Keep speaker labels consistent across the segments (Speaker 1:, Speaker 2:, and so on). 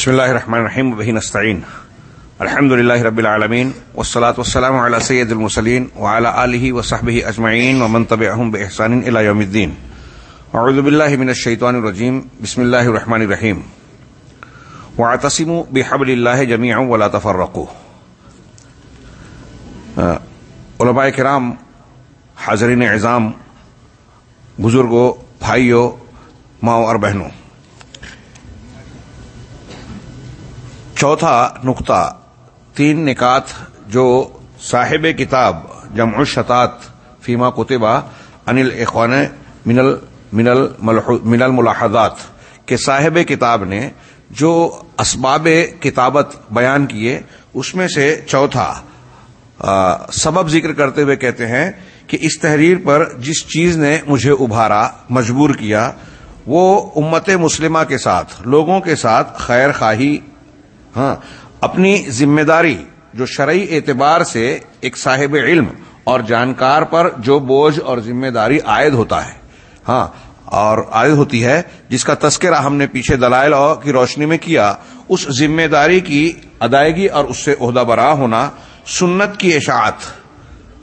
Speaker 1: بسم الله الرحمن الرحيم وبه نستعين الحمد لله رب العالمين والصلاة والسلام على سيد المرسلين وعلى آله وصحبه أجمعين ومن تبعهم بإحسان إلى يوم الدين أعوذ بالله من الشيطان الرجيم بسم الله الرحمن الرحيم واعتصموا بحبل الله جميعا ولا تفرقوا علماء کرام حاضرین اعظام بزرگوں بھائیوں ماؤں اور بہنوں چوتھا نقطہ، تین نکات جو صاحب کتاب جمع الشتات فیما کتبہ انل اخوان من الملاحظات کے صاحب کتاب نے جو اسباب کتابت بیان کیے، اس میں سے چوتھا سبب ذکر کرتے ہوئے کہتے ہیں کہ اس تحریر پر جس چیز نے مجھے ابھارا، مجبور کیا، وہ امت مسلمہ کے ساتھ، لوگوں کے ساتھ خیر خواہی ہاں اپنی ذمہ داری جو شرعی اعتبار سے ایک صاحب علم اور جانکار پر جو بوجھ اور ذمہ داری عائد ہوتا ہے ہاں اور عائد ہوتی ہے، جس کا تذکرہ ہم نے پیچھے دلائل کی روشنی میں کیا، اس ذمہ داری کی ادائیگی اور اس سے عہدہ برا ہونا سنت کی اشاعت،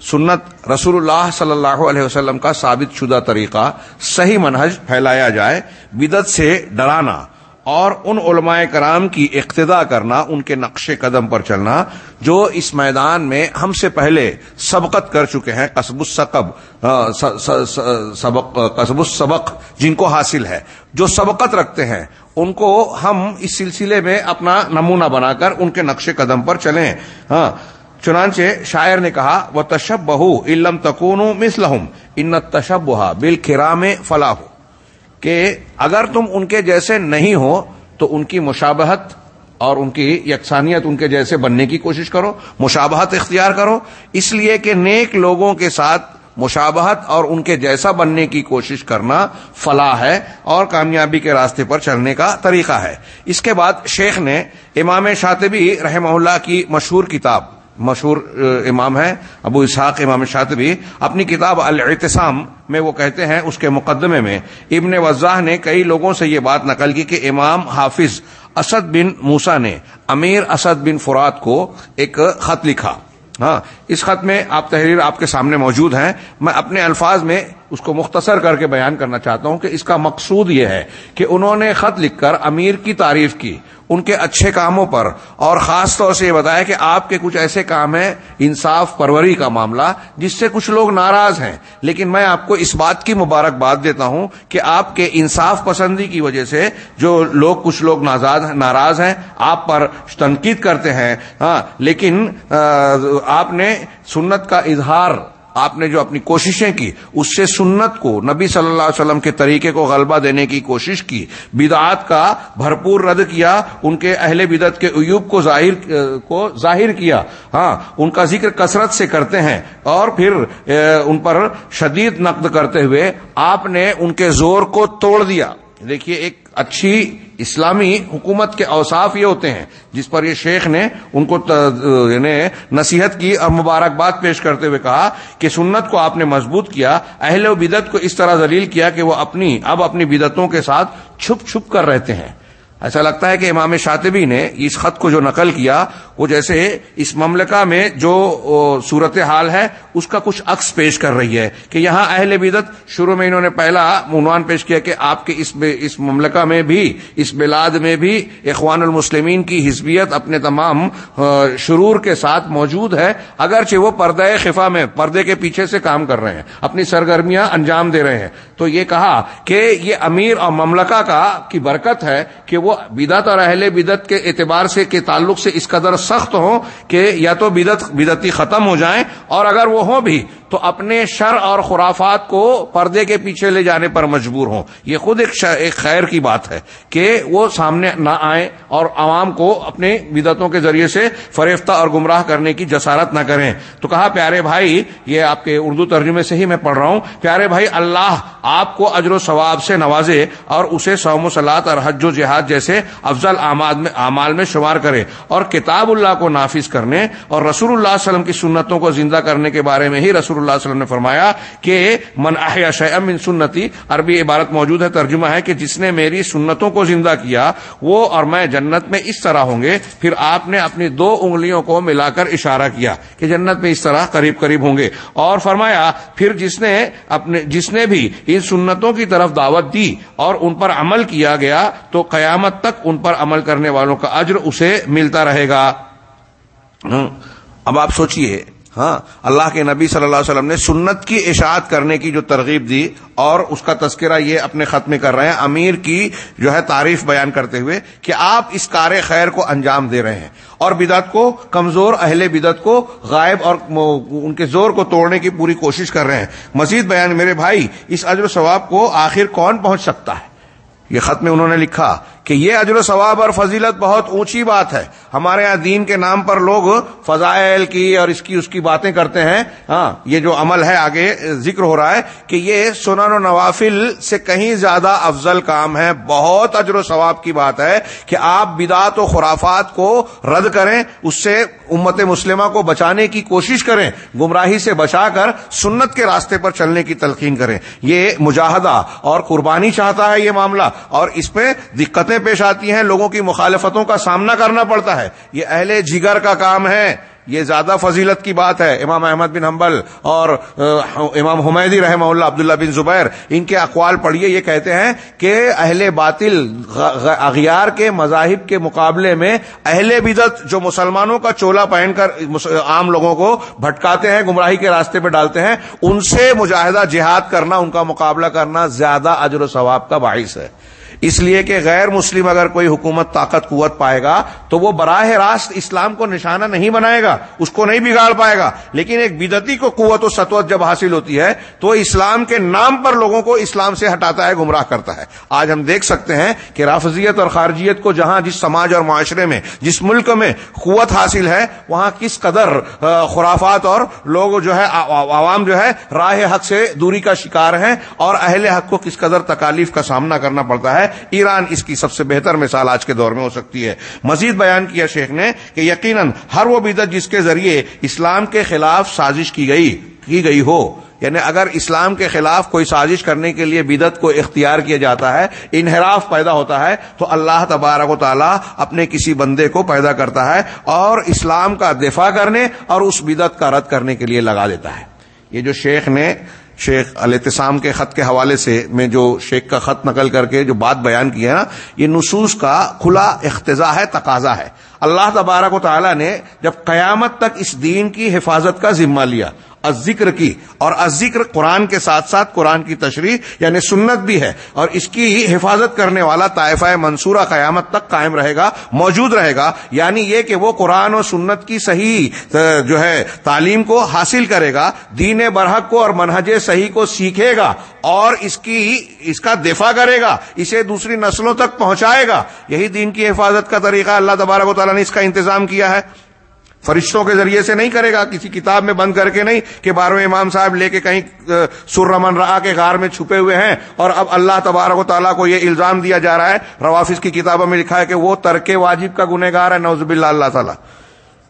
Speaker 1: سنت رسول اللہ صلی اللہ علیہ وسلم کا ثابت شدہ طریقہ، صحیح منہج پھیلایا جائے بدت سے ڈرانا اور ان علماء کرام کی اقتدا کرنا، ان کے نقش قدم پر چلنا جو اس میدان میں ہم سے پہلے سبقت کر چکے ہیں، قصب السقب قصب السبق جن کو حاصل ہے، جو سبقت رکھتے ہیں، ان کو ہم اس سلسلے میں اپنا نمونہ بنا کر ان کے نقش قدم پر چلیں۔ ہاں چنانچہ شاعر نے کہا وہ تشب بہو علم تکون مسلحم ان تشب بہا بال کرام فلاح کہ اگر تم ان کے جیسے نہیں ہو تو ان کی مشابہت اور ان کی یکسانیت ان کے جیسے بننے کی کوشش کرو، مشابہت اختیار کرو۔ اس لیے کہ نیک لوگوں کے ساتھ مشابہت اور ان کے جیسا بننے کی کوشش کرنا فلاح ہے اور کامیابی کے راستے پر چلنے کا طریقہ ہے۔ اس کے بعد شیخ نے امام شاطبی رحمہ اللہ کی مشہور کتاب مشہور امام ہے ابو اسحاق، امام شاطبی، اپنی کتاب الاعتصام میں وہ کہتے ہیں، اس کے مقدمے میں، ابن وضاح نے کئی لوگوں سے یہ بات نقل کی کہ امام حافظ اسد بن موسا نے امیر اسد بن فرات کو ایک خط لکھا۔ ہاں اس خط میں آپ تحریر آپ کے سامنے موجود ہیں۔ میں اپنے الفاظ میں اس کو مختصر کر کے بیان کرنا چاہتا ہوں کہ اس کا مقصود یہ ہے کہ انہوں نے خط لکھ کر امیر کی تعریف کی۔ ان کے اچھے کاموں پر اور خاص طور سے یہ بتایا کہ آپ کے کچھ ایسے کام ہیں، انصاف پروری کا معاملہ، جس سے کچھ لوگ ناراض ہیں۔ لیکن میں آپ کو اس بات کی مبارکباد دیتا ہوں کہ آپ کے انصاف پسندی کی وجہ سے جو لوگ، کچھ لوگ ناراض ہیں، آپ پر تنقید کرتے ہیں۔ ہاں لیکن آپ نے سنت کا اظہار آپ نے جو اپنی کوششیں کی، اس سے سنت کو، نبی صلی اللہ علیہ وسلم کے طریقے کو غلبہ دینے کی کوشش کی، بدعات کا بھرپور رد کیا، ان کے اہل بدت کے ایوب کو ظاہر کو ظاہر کیا۔ ہاں ان کا ذکر کثرت سے کرتے ہیں۔ اور پھر ان پر شدید نقد کرتے ہوئے آپ نے ان کے زور کو توڑ دیا۔ دیکھیے، ایک اچھی اسلامی حکومت کے اوصاف یہ ہوتے ہیں، جس پر یہ شیخ نے ان کو یعنی نصیحت کی اور مبارکباد پیش کرتے ہوئے کہا کہ سنت کو آپ نے مضبوط کیا، اہل و بدت کو اس طرح ذلیل کیا کہ وہ اپنی، اب اپنی بدتوں کے ساتھ چھپ چھپ کر رہتے ہیں۔ ایسا لگتا ہے کہ امام شاطبی نے اس خط کو جو نقل کیا، وہ جیسے اس مملکہ میں جو صورت حال ہے، اس کا کچھ عکس پیش کر رہی ہے کہ یہاں اہل بدت شروع میں انہوں نے پہلا عنوان پیش کیا کہ آپ کے اس اس مملکہ میں بھی، اس بلاد میں بھی اخوان المسلمین کی حزبیت اپنے تمام شرور کے ساتھ موجود ہے، اگرچہ وہ پردہ خفا میں، پردے کے پیچھے سے کام کر رہے ہیں، اپنی سرگرمیاں انجام دے رہے ہیں۔ تو یہ کہا کہ یہ امیر اور مملکہ کا، کی برکت ہے کہ وہ بدت اور اہل بدت کے اعتبار سے کے تعلق سے اس قدر سخت ہوں کہ یا تو بدت بدتی ختم ہو جائیں اور اگر وہ ہوں بھی تو اپنے شر اور خرافات کو پردے کے پیچھے لے جانے پر مجبور ہوں۔ یہ خود ایک ایک خیر کی بات ہے کہ وہ سامنے نہ آئیں اور عوام کو اپنے بدتوں کے ذریعے سے فریفتہ اور گمراہ کرنے کی جسارت نہ کریں۔ تو کہا، پیارے بھائی، یہ آپ کے اردو ترجمے سے ہی میں پڑھ رہا ہوں۔ پیارے بھائی، اللہ آپ کو اجر و ثواب سے نوازے اور اسے سوم و سلاد اور حج و جہاد جیسے افضل اعمال میں شمار کرے اور کتاب اللہ کو نافذ کرنے اور رسول اللہ علیہ وسلم کی سنتوں کو زندہ کرنے کے بارے میں ہی رسول رسول اللہ علیہ وسلم نے فرمایا کہ من احیا شیئا من سنتی، عربی عبارت موجود ہے، ترجمہ ہے کہ جس نے میری سنتوں کو زندہ کیا، وہ اور میں جنت میں اس طرح ہوں گے۔ پھر آپ نے اپنی دو انگلیوں کو ملا کر اشارہ کیا کہ جنت میں اس طرح قریب قریب ہوں گے۔ اور فرمایا، پھر جس نے اپنے جس نے بھی ان سنتوں کی طرف دعوت دی اور ان پر عمل کیا گیا، تو قیامت تک ان پر عمل کرنے والوں کا اجر اسے ملتا رہے گا۔ ہاں، اب آپ سوچئے ہاں اللہ کے نبی صلی اللہ علیہ وسلم نے سنت کی اشاعت کرنے کی جو ترغیب دی اور اس کا تذکرہ یہ اپنے خط میں کر رہے ہیں، امیر کی جو ہے تعریف بیان کرتے ہوئے کہ آپ اس کار خیر کو انجام دے رہے ہیں اور بدعت کو کمزور اہل بدعت کو غائب اور ان کے زور کو توڑنے کی پوری کوشش کر رہے ہیں۔ مزید بیان، میرے بھائی، اس اجر و ثواب کو آخر کون پہنچ سکتا ہے؟ یہ خط میں انہوں نے لکھا۔ کہ یہ اجر و ثواب اور فضیلت بہت اونچی بات ہے۔ ہمارے یہاں دین کے نام پر لوگ فضائل کی اور اس کی اس کی باتیں کرتے ہیں۔ ہاں یہ جو عمل ہے، آگے ذکر ہو رہا ہے کہ یہ سنن و نوافل سے کہیں زیادہ افضل کام ہے۔ بہت اجر و ثواب کی بات ہے کہ آپ بدعت و خرافات کو رد کریں، اس سے امت مسلمہ کو بچانے کی کوشش کریں، گمراہی سے بچا کر سنت کے راستے پر چلنے کی تلقین کریں۔ یہ مجاہدہ اور قربانی چاہتا ہے یہ معاملہ اور اس میں دقتیں پیش آتی ہیں، لوگوں کی مخالفتوں کا سامنا کرنا پڑتا ہے۔ یہ اہل جگر کا کام ہے۔ یہ زیادہ فضیلت کی بات ہے۔ امام احمد بن حنبل اور امام حمیدی رحمہ اللہ، عبداللہ بن زبیر، ان کے اقوال پڑھیے۔ یہ کہتے ہیں کہ اہل باطل اغیار کے مذاہب کے مقابلے میں اہل بدت جو مسلمانوں کا چولا پہن کر عام لوگوں کو بھٹکاتے ہیں، گمراہی کے راستے پہ ڈالتے ہیں، ان سے مجاہدہ جہاد کرنا، ان کا مقابلہ کرنا زیادہ اجر و ثواب کا باعث ہے۔ اس لیے کہ غیر مسلم اگر کوئی حکومت طاقت قوت پائے گا تو وہ براہ راست اسلام کو نشانہ نہیں بنائے گا، اس کو نہیں بگاڑ پائے گا۔ لیکن ایک بدتی کو قوت و سطوت جب حاصل ہوتی ہے تو اسلام کے نام پر لوگوں کو اسلام سے ہٹاتا ہے، گمراہ کرتا ہے۔ آج ہم دیکھ سکتے ہیں کہ رافضیت اور خارجیت کو جہاں جس سماج اور معاشرے میں، جس ملک میں قوت حاصل ہے، وہاں کس قدر خرافات اور لوگ جو ہے عوام جو ہے، راہ حق سے دوری کا شکار ہیں اور اہل حق کو کس قدر تکالیف کا سامنا کرنا پڑتا ہے۔ ایران اس کی سب سے بہتر مثال آج کے دور میں ہو سکتی ہے۔ مزید بیان کیا شیخ نے کہ یقیناً ہر وہ بدت جس کے ذریعے اسلام کے خلاف سازش کی گئی کی گئی ہو۔ یعنی اگر اسلام کے خلاف کوئی سازش کرنے کے لیے بدت کو اختیار کیا جاتا ہے، انحراف پیدا ہوتا ہے، تو اللہ تبارک و تعالیٰ اپنے کسی بندے کو پیدا کرتا ہے اور اسلام کا دفاع کرنے اور اس بدت کا رد کرنے کے لیے لگا دیتا ہے۔ یہ جو شیخ نے شیخ الاتسام کے خط کے حوالے سے میں جو شیخ کا خط نقل کر کے جو بات بیان کی ہے نا، یہ نصوص کا کھلا اختزا ہے، تقاضا ہے۔ اللہ تبارک و تعالیٰ نے جب قیامت تک اس دین کی حفاظت کا ذمہ لیا ذکر کی اور ذکر قرآن کے ساتھ ساتھ قرآن کی تشریح یعنی سنت بھی ہے اور اس کی حفاظت کرنے والا طائفہ منصورہ قیامت تک قائم رہے گا، موجود رہے گا۔ یعنی یہ کہ وہ قرآن و سنت کی صحیح جو ہے، تعلیم کو حاصل کرے گا، دین برحق کو اور منہج صحیح کو سیکھے گا اور اس کی، اس کا دفاع کرے گا، اسے دوسری نسلوں تک پہنچائے گا۔ یہی دین کی حفاظت کا طریقہ اللہ تبارک و تعالیٰ نے اس کا انتظام کیا ہے۔ فرشتوں کے ذریعے سے نہیں کرے گا، کسی کتاب میں بند کر کے نہیں کہ بارہویں امام صاحب لے کے کہیں سرمن رمن رہا کے غار میں چھپے ہوئے ہیں اور اب اللہ تبارک و تعالیٰ کو یہ الزام دیا جا رہا ہے روافظ کی کتابوں میں لکھا ہے کہ وہ ترک واجب کا گنہ گار ہے نوزب اللہ اللہ تعالیٰ۔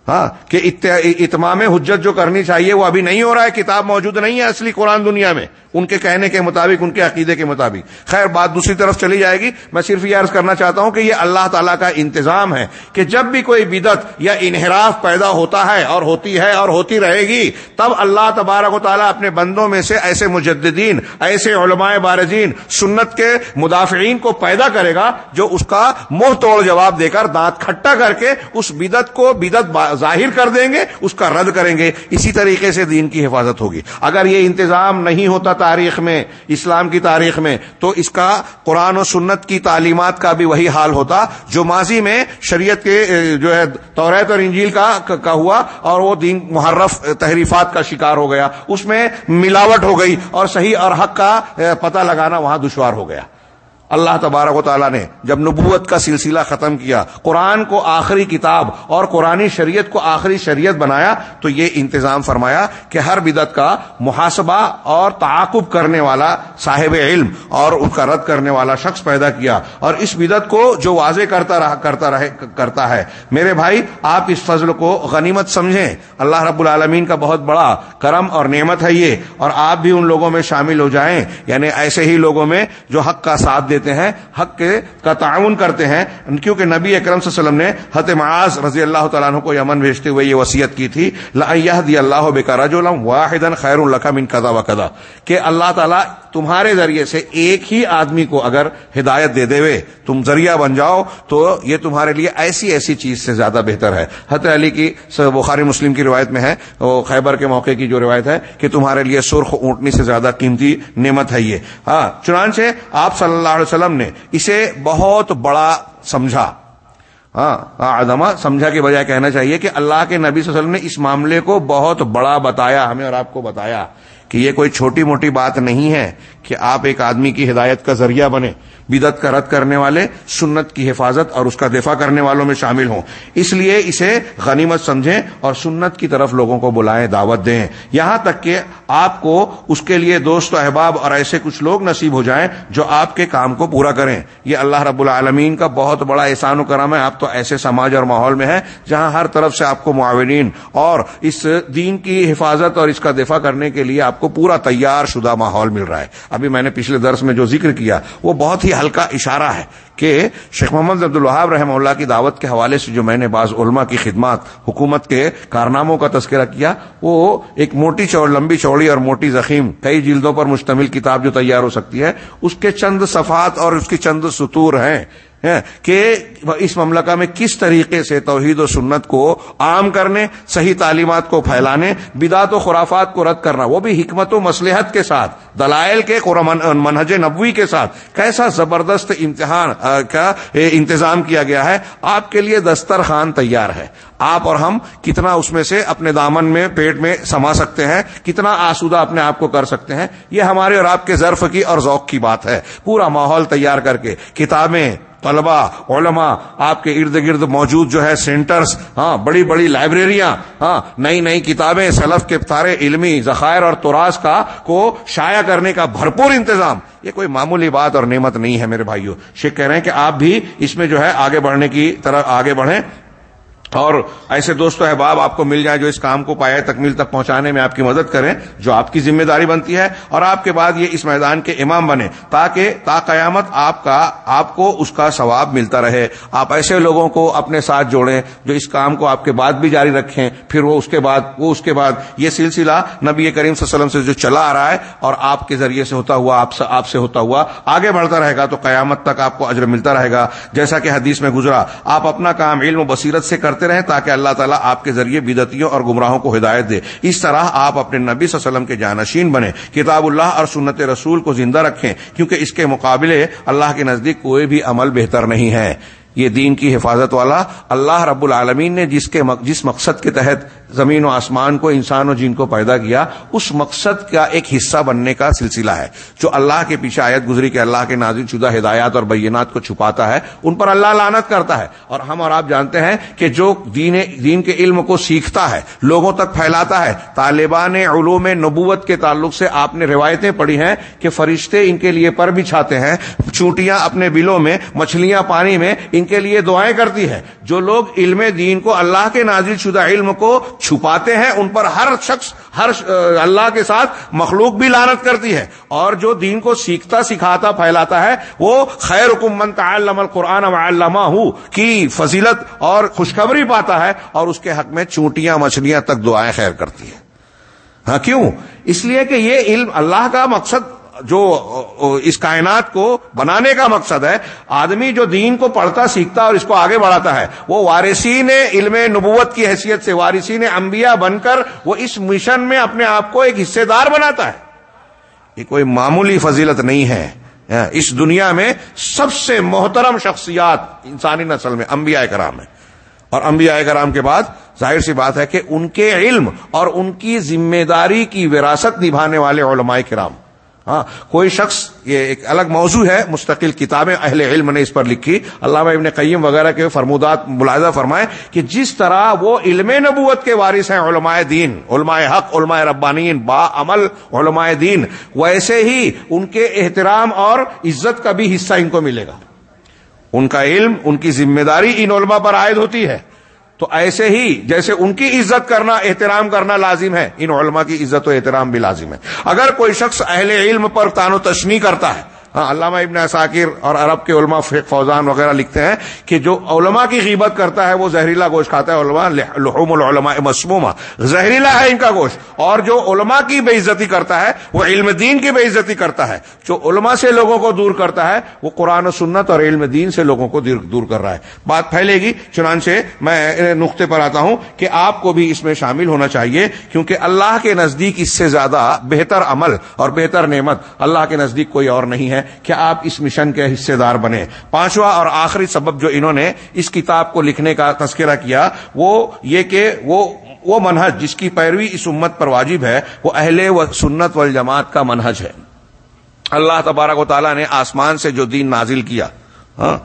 Speaker 1: ہاں کہ اتمام حجت جو کرنی چاہیے وہ ابھی نہیں ہو رہا ہے، کتاب موجود نہیں ہے اصلی قرآن دنیا میں۔ ان کے کہنے کے مطابق، ان کے عقیدے کے مطابق۔ خیر، بات دوسری طرف چلی جائے گی۔ میں صرف یہ عرض کرنا چاہتا ہوں کہ یہ اللہ تعالیٰ کا انتظام ہے کہ جب بھی کوئی بدت یا انحراف پیدا ہوتا ہے اور ہوتی ہے اور ہوتی رہے گی، تب اللہ تبارک و تعالیٰ اپنے بندوں میں سے ایسے مجددین، ایسے علماء بارزین، سنت کے مدافعین کو پیدا کرے گا جو اس کا منہ توڑ جواب دے کر دانت کھٹا کر کے اس بدت کو بدت ظاہر کر دیں گے، اس کا رد کریں گے۔ اسی طریقے سے دین کی حفاظت ہوگی۔ اگر یہ انتظام نہیں ہوتا تاریخ میں، اسلام کی تاریخ میں، تو اس کا قرآن و سنت کی تعلیمات کا بھی وہی حال ہوتا جو ماضی میں شریعت کے جو ہے، توریت اور انجیل کا کا ہوا اور وہ دین محرف تحریفات کا شکار ہو گیا۔ اس میں ملاوٹ ہو گئی اور صحیح اور حق کا پتہ لگانا وہاں دشوار ہو گیا۔ اللہ تبارک و تعالیٰ نے جب نبوت کا سلسلہ ختم کیا، قرآن کو آخری کتاب اور قرآن شریعت کو آخری شریعت بنایا، تو یہ انتظام فرمایا کہ ہر بدت کا محاسبہ اور تعاقب کرنے والا صاحب علم اور ان کا رد کرنے والا شخص پیدا کیا۔ اور اس بدت کو جو واضح کرتا رہا، کرتا رہے، کرتا ہے۔ میرے بھائی، آپ اس فضل کو غنیمت سمجھیں۔ اللہ رب العالمین کا بہت بڑا کرم اور نعمت ہے یہ۔ اور آپ بھی ان لوگوں میں شامل ہو جائیں یعنی ایسے ہی لوگوں میں جو حق کا ساتھ دے دیتے ہیں، حق کے کا تعاون کرتے ہیں۔ کیونکہ نبی اکرم صلی اللہ علیہ وسلم نے حت معاذ رضی اللہ تعالیٰ عنہ کو یمن بھیجتے ہوئے یہ وصیت کی تھی دی اللہ بے کا رج واحد خیر القم ان قدا و قدا کہ اللہ تعالیٰ تمہارے ذریعے سے ایک ہی آدمی کو اگر ہدایت دے دے تم ذریعہ بن جاؤ تو یہ تمہارے لیے ایسی ایسی چیز سے زیادہ بہتر ہے۔ حت علی کی بخاری مسلم کی روایت میں ہے، وہ خیبر کے موقع کی جو روایت ہے کہ تمہارے لیے سرخ اونٹنی سے زیادہ قیمتی نعمت ہے یہ۔ ہاں چنانچہ آپ صلی اللہ علیہ وسلم نے اسے بہت بڑا سمجھا۔ ہاں, ہاں، آدما سمجھا کے بجائے کہنا چاہیے کہ اللہ کے نبی صلی اللہ علیہ وسلم نے اس معاملے کو بہت بڑا بتایا، ہمیں اور آپ کو بتایا۔ کہ یہ کوئی چھوٹی موٹی بات نہیں ہے کہ آپ ایک آدمی کی ہدایت کا ذریعہ بنے بدت کا رد کرنے والے، سنت کی حفاظت اور اس کا دفاع کرنے والوں میں شامل ہوں۔ اس لیے اسے غنیمت سمجھیں اور سنت کی طرف لوگوں کو بلائیں، دعوت دیں۔ یہاں تک کہ آپ کو اس کے لیے دوست و احباب اور ایسے کچھ لوگ نصیب ہو جائیں جو آپ کے کام کو پورا کریں۔ یہ اللہ رب العالمین کا بہت بڑا احسان و کرم ہے۔ آپ تو ایسے سماج اور ماحول میں ہیں جہاں ہر طرف سے آپ کو معاونین اور اس دین کی حفاظت اور اس کا دفاع کرنے کے لیے آپ کو پورا تیار شدہ ماحول مل رہا ہے۔ ابھی میں نے پچھلے درس میں جو ذکر کیا، وہ بہت ہی ہلکا اشارہ ہے کہ شیخ محمد عبد الحاب رحمہ اللہ کی دعوت کے حوالے سے جو میں نے بعض علماء کی خدمات، حکومت کے کارناموں کا تذکرہ کیا، وہ ایک موٹی چوڑ، لمبی چوڑی اور موٹی زخیم کئی جلدوں پر مشتمل کتاب جو تیار ہو سکتی ہے، اس کے چند صفات اور اس کی چند سطور ہیں۔ کہ اس مملکہ میں کس طریقے سے توحید و سنت کو عام کرنے، صحیح تعلیمات کو پھیلانے، بدعت و خرافات کو رد کرنا، وہ بھی حکمت و مسلحت کے ساتھ، دلائل کے منہج نبوی کے ساتھ، کیسا زبردست امتحان کا انتظام کیا گیا ہے، آپ کے لیے دسترخوان تیار ہے۔ آپ اور ہم کتنا اس میں سے اپنے دامن میں، پیٹ میں سما سکتے ہیں، کتنا آسودہ اپنے آپ کو کر سکتے ہیں، یہ ہمارے اور آپ کے ظرف کی اور ذوق کی بات ہے۔ پورا ماحول تیار کر کے، کتابیں طلبا علماء، آپ کے ارد گرد موجود جو ہے سینٹرز ہاں بڑی بڑی لائبریریاں ہاں نئی نئی کتابیں سلف کے تارے علمی ذخائر اور توراس کا کو شائع کرنے کا بھرپور انتظام۔ یہ کوئی معمولی بات اور نعمت نہیں ہے میرے بھائیوں شیخ کہہ رہے ہیں کہ آپ بھی اس میں جو ہے آگے بڑھنے کی طرح آگے بڑھیں۔ اور ایسے دوست احباب آپ کو مل جائیں جو اس کام کو پایا تکمیل تک پہنچانے میں آپ کی مدد کریں، جو آپ کی ذمہ داری بنتی ہے اور آپ کے بعد یہ اس میدان کے امام بنے تاکہ تا قیامت آپ کا، آپ کو اس کا ثواب ملتا رہے۔ آپ ایسے لوگوں کو اپنے ساتھ جوڑیں جو اس کام کو آپ کے بعد بھی جاری رکھیں، پھر وہ اس کے بعد، وہ اس کے بعد۔ یہ سلسلہ نبی کریم صلی اللہ علیہ وسلم سے جو چلا آ رہا ہے اور آپ کے ذریعے سے ہوتا ہوا آپ سے ہوتا ہوا آگے بڑھتا رہے گا تو قیامت تک آپ کو اجر ملتا رہے گا۔ جیسا کہ حدیث میں گزرا، آپ اپنا کام علم و بصیرت سے کرتے کرتے رہیں تاکہ اللہ تعالیٰ آپ کے ذریعے بدتیوں اور گمراہوں کو ہدایت دے۔ اس طرح آپ اپنے نبی صلی اللہ علیہ وسلم کے جانشین بنے کتاب اللہ اور سنت رسول کو زندہ رکھیں، کیونکہ اس کے مقابلے اللہ کے نزدیک کوئی بھی عمل بہتر نہیں ہے۔ یہ دین کی حفاظت والا اللہ رب العالمین نے جس کے جس مقصد کے تحت زمین و آسمان کو، انسان و جن کو پیدا کیا، اس مقصد کا ایک حصہ بننے کا سلسلہ ہے۔ جو اللہ کے پیچھے آیت گزری کہ اللہ کے نازل شدہ ہدایات اور بینات کو چھپاتا ہے، ان پر اللہ لانت کرتا ہے۔ اور ہم اور آپ جانتے ہیں کہ جو دین دین کے علم کو سیکھتا ہے، لوگوں تک پھیلاتا ہے، طالبان علوم نبوت کے تعلق سے آپ نے روایتیں پڑھی ہیں کہ فرشتے ان کے لیے پر بچھاتے ہیں چونٹیاں اپنے بلوں میں، مچھلیاں پانی میں، ان کے لیے دعائیں کرتی ہے۔ جو لوگ علم دین کو اللہ کے نازل شدہ علم کو چھپاتے ہیں، ان پر ہر شخص، ہر اللہ کے ساتھ مخلوق بھی لانت کرتی ہے۔ اور جو دین کو سیکھتا، سکھاتا، پھیلاتا ہے، وہ خیر حکم تعلم القرآن علامہ کی فضیلت اور خوشخبری پاتا ہے اور اس کے حق میں چونٹیاں، مچھلیاں تک دعائیں خیر کرتی ہے ہاں کیوں؟ اس لیے کہ یہ علم اللہ کا مقصد جو اس کائنات کو بنانے کا مقصد ہے، آدمی جو دین کو پڑھتا، سیکھتا اور اس کو آگے بڑھاتا ہے، وہ وارثین علم نبوت کی حیثیت سے، وارثین انبیاء بن کر وہ اس مشن میں اپنے آپ کو ایک حصے دار بناتا ہے۔ یہ کوئی معمولی فضیلت نہیں ہے۔ اس دنیا میں سب سے محترم شخصیات انسانی نسل میں انبیاء کرام ہیں۔ اور انبیاء کرام کے بعد ظاہر سی بات ہے کہ ان کے علم اور ان کی ذمہ داری کی وراثت نبھانے والے علماء کرام۔ ہاں کوئی شخص، یہ ایک الگ موضوع ہے، مستقل کتابیں اہل علم نے اس پر لکھی۔ علامہ ابن قیم وغیرہ کے فرمودات ملاحظہ فرمائے کہ جس طرح وہ علم نبوت کے وارث ہیں علماء دین، علماء حق، علماء ربانین با عمل علماء دین، ویسے ہی ان کے احترام اور عزت کا بھی حصہ ان کو ملے گا۔ ان کا علم، ان کی ذمہ داری ان علماء پر عائد ہوتی ہے۔ تو ایسے ہی جیسے ان کی عزت کرنا، احترام کرنا لازم ہے، ان علماء کی عزت و احترام بھی لازم ہے۔ اگر کوئی شخص اہل علم پر تان و تشنی کرتا ہے ہاں، علامہ ابن ثاکر اور عرب کے علماء فوزان وغیرہ لکھتے ہیں کہ جو علماء کی غیبت کرتا ہے، وہ زہریلا گوشت کھاتا ہے، علماء لحوم العلماء مسموما زہریلا ہے ان کا گوشت۔ اور جو علماء کی بے عزتی کرتا ہے، وہ علم دین کی بے عزتی کرتا ہے۔ جو علماء سے لوگوں کو دور کرتا ہے، وہ قرآن و سنت اور علم دین سے لوگوں کو دور کر رہا ہے۔ بات پھیلے گی، چنانچہ میں نقطے پر آتا ہوں کہ آپ کو بھی اس میں شامل ہونا چاہیے، کیونکہ اللہ کے نزدیک اس سے زیادہ بہتر عمل اور بہتر نعمت اللہ کے نزدیک کوئی اور نہیں ہے۔ کہ آپ اس مشن کے حصے دار بنے پانچواں اور آخری سبب جو انہوں نے اس کتاب کو لکھنے کا تذکرہ کیا، وہ یہ کہ وہ وہ منہج جس کی پیروی اس امت پر واجب ہے، وہ اہل و سنت والجماعت کا منہج ہے۔ اللہ تبارک و تعالیٰ نے آسمان سے جو دین نازل کیا ہاں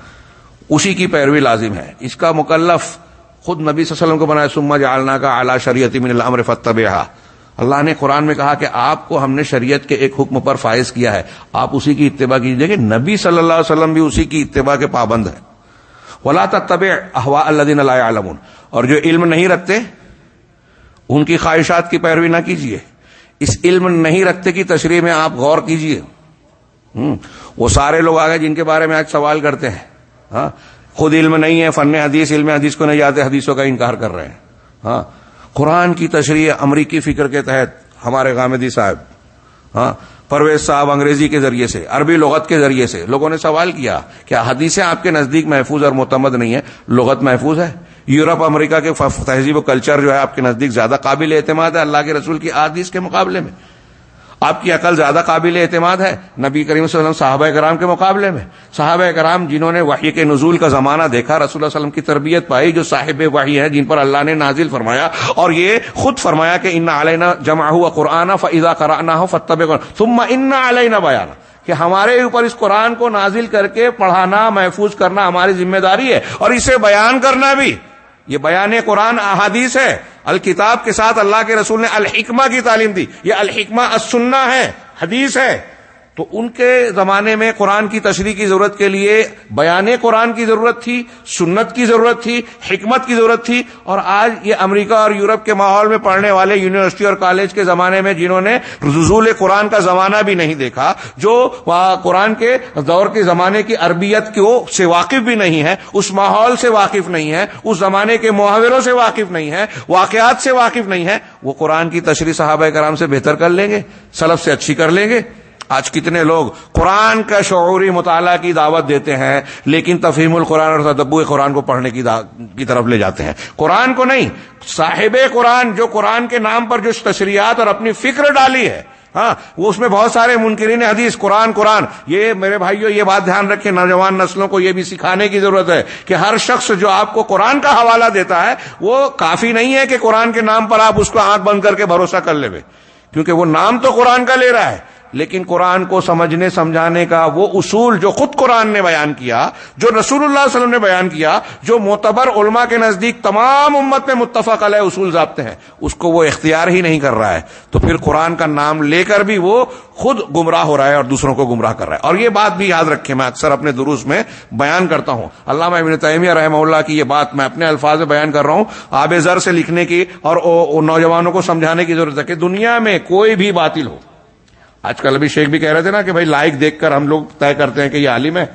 Speaker 1: اسی کی پیروی لازم ہے۔ اس کا مکلف خود نبی صلی اللہ علیہ وسلم کو بنایا سما جالنا کا اعلی شریعت من الامر فتبہ اللہ نے قرآن میں کہا کہ آپ کو ہم نے شریعت کے ایک حکم پر فائز کیا ہے۔ آپ اسی کی اتباع کیجیے کہ نبی صلی اللہ علیہ وسلم بھی اسی کی اتباع کے پابند ہے ولا طب احوا اللہ دین اللہ عالم اور جو علم نہیں رکھتے، ان کی خواہشات کی پیروی نہ کیجیے اس علم نہیں رکھتے کی تشریح میں آپ غور کیجیے وہ سارے لوگ آگے جن کے بارے میں آج سوال کرتے ہیں۔ ہاں خود علم نہیں ہے، فن حدیث، علم حدیث کو نہیں جاتے، حدیثوں کا انکار کر رہے ہیں۔ ہاں قرآن کی تشریح امریکی فکر کے تحت ہمارے غامدی صاحب ہاں پرویز صاحب انگریزی کے ذریعے سے، عربی لغت کے ذریعے سے لوگوں نے سوال کیا کیا حدیثیں آپ کے نزدیک محفوظ اور متمد نہیں ہے لغت محفوظ ہے؟ یورپ، امریکہ کے تہذیب و کلچر جو ہے آپ کے نزدیک زیادہ قابل اعتماد ہے اللہ کے رسول کی حدیث کے مقابلے میں۔ آپ کی عقل زیادہ قابل اعتماد ہے؟ نبی کریم صلی اللہ علیہ وسلم صحابہ کرام کے مقابلے میں۔ صحابہ کرام جنہوں نے وحی کے نزول کا زمانہ دیکھا، رسول اللہ علیہ وسلم کی تربیت پائی، جو صاحب وحی ہے جن پر اللہ نے نازل فرمایا۔ اور یہ خود فرمایا کہ ان علینا جمع ہوا قرآن فضا کرانا ہو فتب ثم ان علینا بیانا کہ ہمارے اوپر اس قرآن کو نازل کر کے پڑھانا، محفوظ کرنا ہماری ذمہ داری ہے۔ اور اسے بیان کرنا بھی۔ یہ بیان قرآن، احادیث ہے۔ الکتاب کے ساتھ اللہ کے رسول نے الحکمہ کی تعلیم دی۔ یہ الحکمہ السنہ ہے، حدیث ہے۔ تو ان کے زمانے میں قرآن کی تشریح کی ضرورت کے لیے بیان قرآن کی ضرورت تھی، سنت کی ضرورت تھی، حکمت کی ضرورت تھی، اور آج یہ امریکہ اور یورپ کے ماحول میں پڑھنے والے یونیورسٹی اور کالج کے زمانے میں جنہوں نے رضول قرآن کا زمانہ بھی نہیں دیکھا، جو قرآن کے دور کے زمانے کی عربیت کو سے واقف بھی نہیں ہے، اس ماحول سے واقف نہیں ہے، اس زمانے کے محاوروں سے واقف نہیں ہے، واقعات سے واقف نہیں ہے، وہ قرآن کی تشریح صحابہ کرام سے بہتر کر لیں گے، سلف سے اچھی کر لیں گے۔ آج کتنے لوگ قرآن کا شعوری مطالعہ کی دعوت دیتے ہیں، لیکن تفہیم القرآن اور تدبو قرآن کو پڑھنے کی طرف لے جاتے ہیں۔ قرآن کو نہیں، صاحب قرآن جو قرآن کے نام پر جو تشریحات اور اپنی فکر ڈالی ہے ہاں وہ اس میں بہت سارے منکرین حدیث، قرآن قرآن۔ یہ میرے بھائیوں یہ بات دھیان رکھے نوجوان نسلوں کو یہ بھی سکھانے کی ضرورت ہے کہ ہر شخص جو آپ کو قرآن کا حوالہ دیتا ہے، وہ کافی نہیں ہے کہ قرآن کے نام پر آپ اس کو آنکھ بند کر کے بھروسہ کر لے کیونکہ وہ نام تو قرآن کا لے رہا ہے۔ لیکن قرآن کو سمجھنے، سمجھانے کا وہ اصول جو خود قرآن نے بیان کیا، جو رسول اللہ علیہ وسلم نے بیان کیا، جو معتبر علماء کے نزدیک تمام امت میں متفق علیہ اصول ضابطے ہیں، اس کو وہ اختیار ہی نہیں کر رہا ہے۔ تو پھر قرآن کا نام لے کر بھی وہ خود گمراہ ہو رہا ہے اور دوسروں کو گمراہ کر رہا ہے۔ اور یہ بات بھی یاد رکھے میں اکثر اپنے دروس میں بیان کرتا ہوں۔ اللہ میں ابن تیمیہ رحمہ اللہ کی یہ بات میں اپنے الفاظ میں بیان کر رہا ہوں۔ آب زر سے لکھنے کی اور نوجوانوں کو سمجھانے کی ضرورت ہے کہ دنیا میں کوئی بھی باطل ہو آج کل ابھی شیخ بھی کہہ رہے تھے نا کہ بھائی لائک دیکھ کر ہم لوگ طے کرتے ہیں کہ یہ عالم ہے،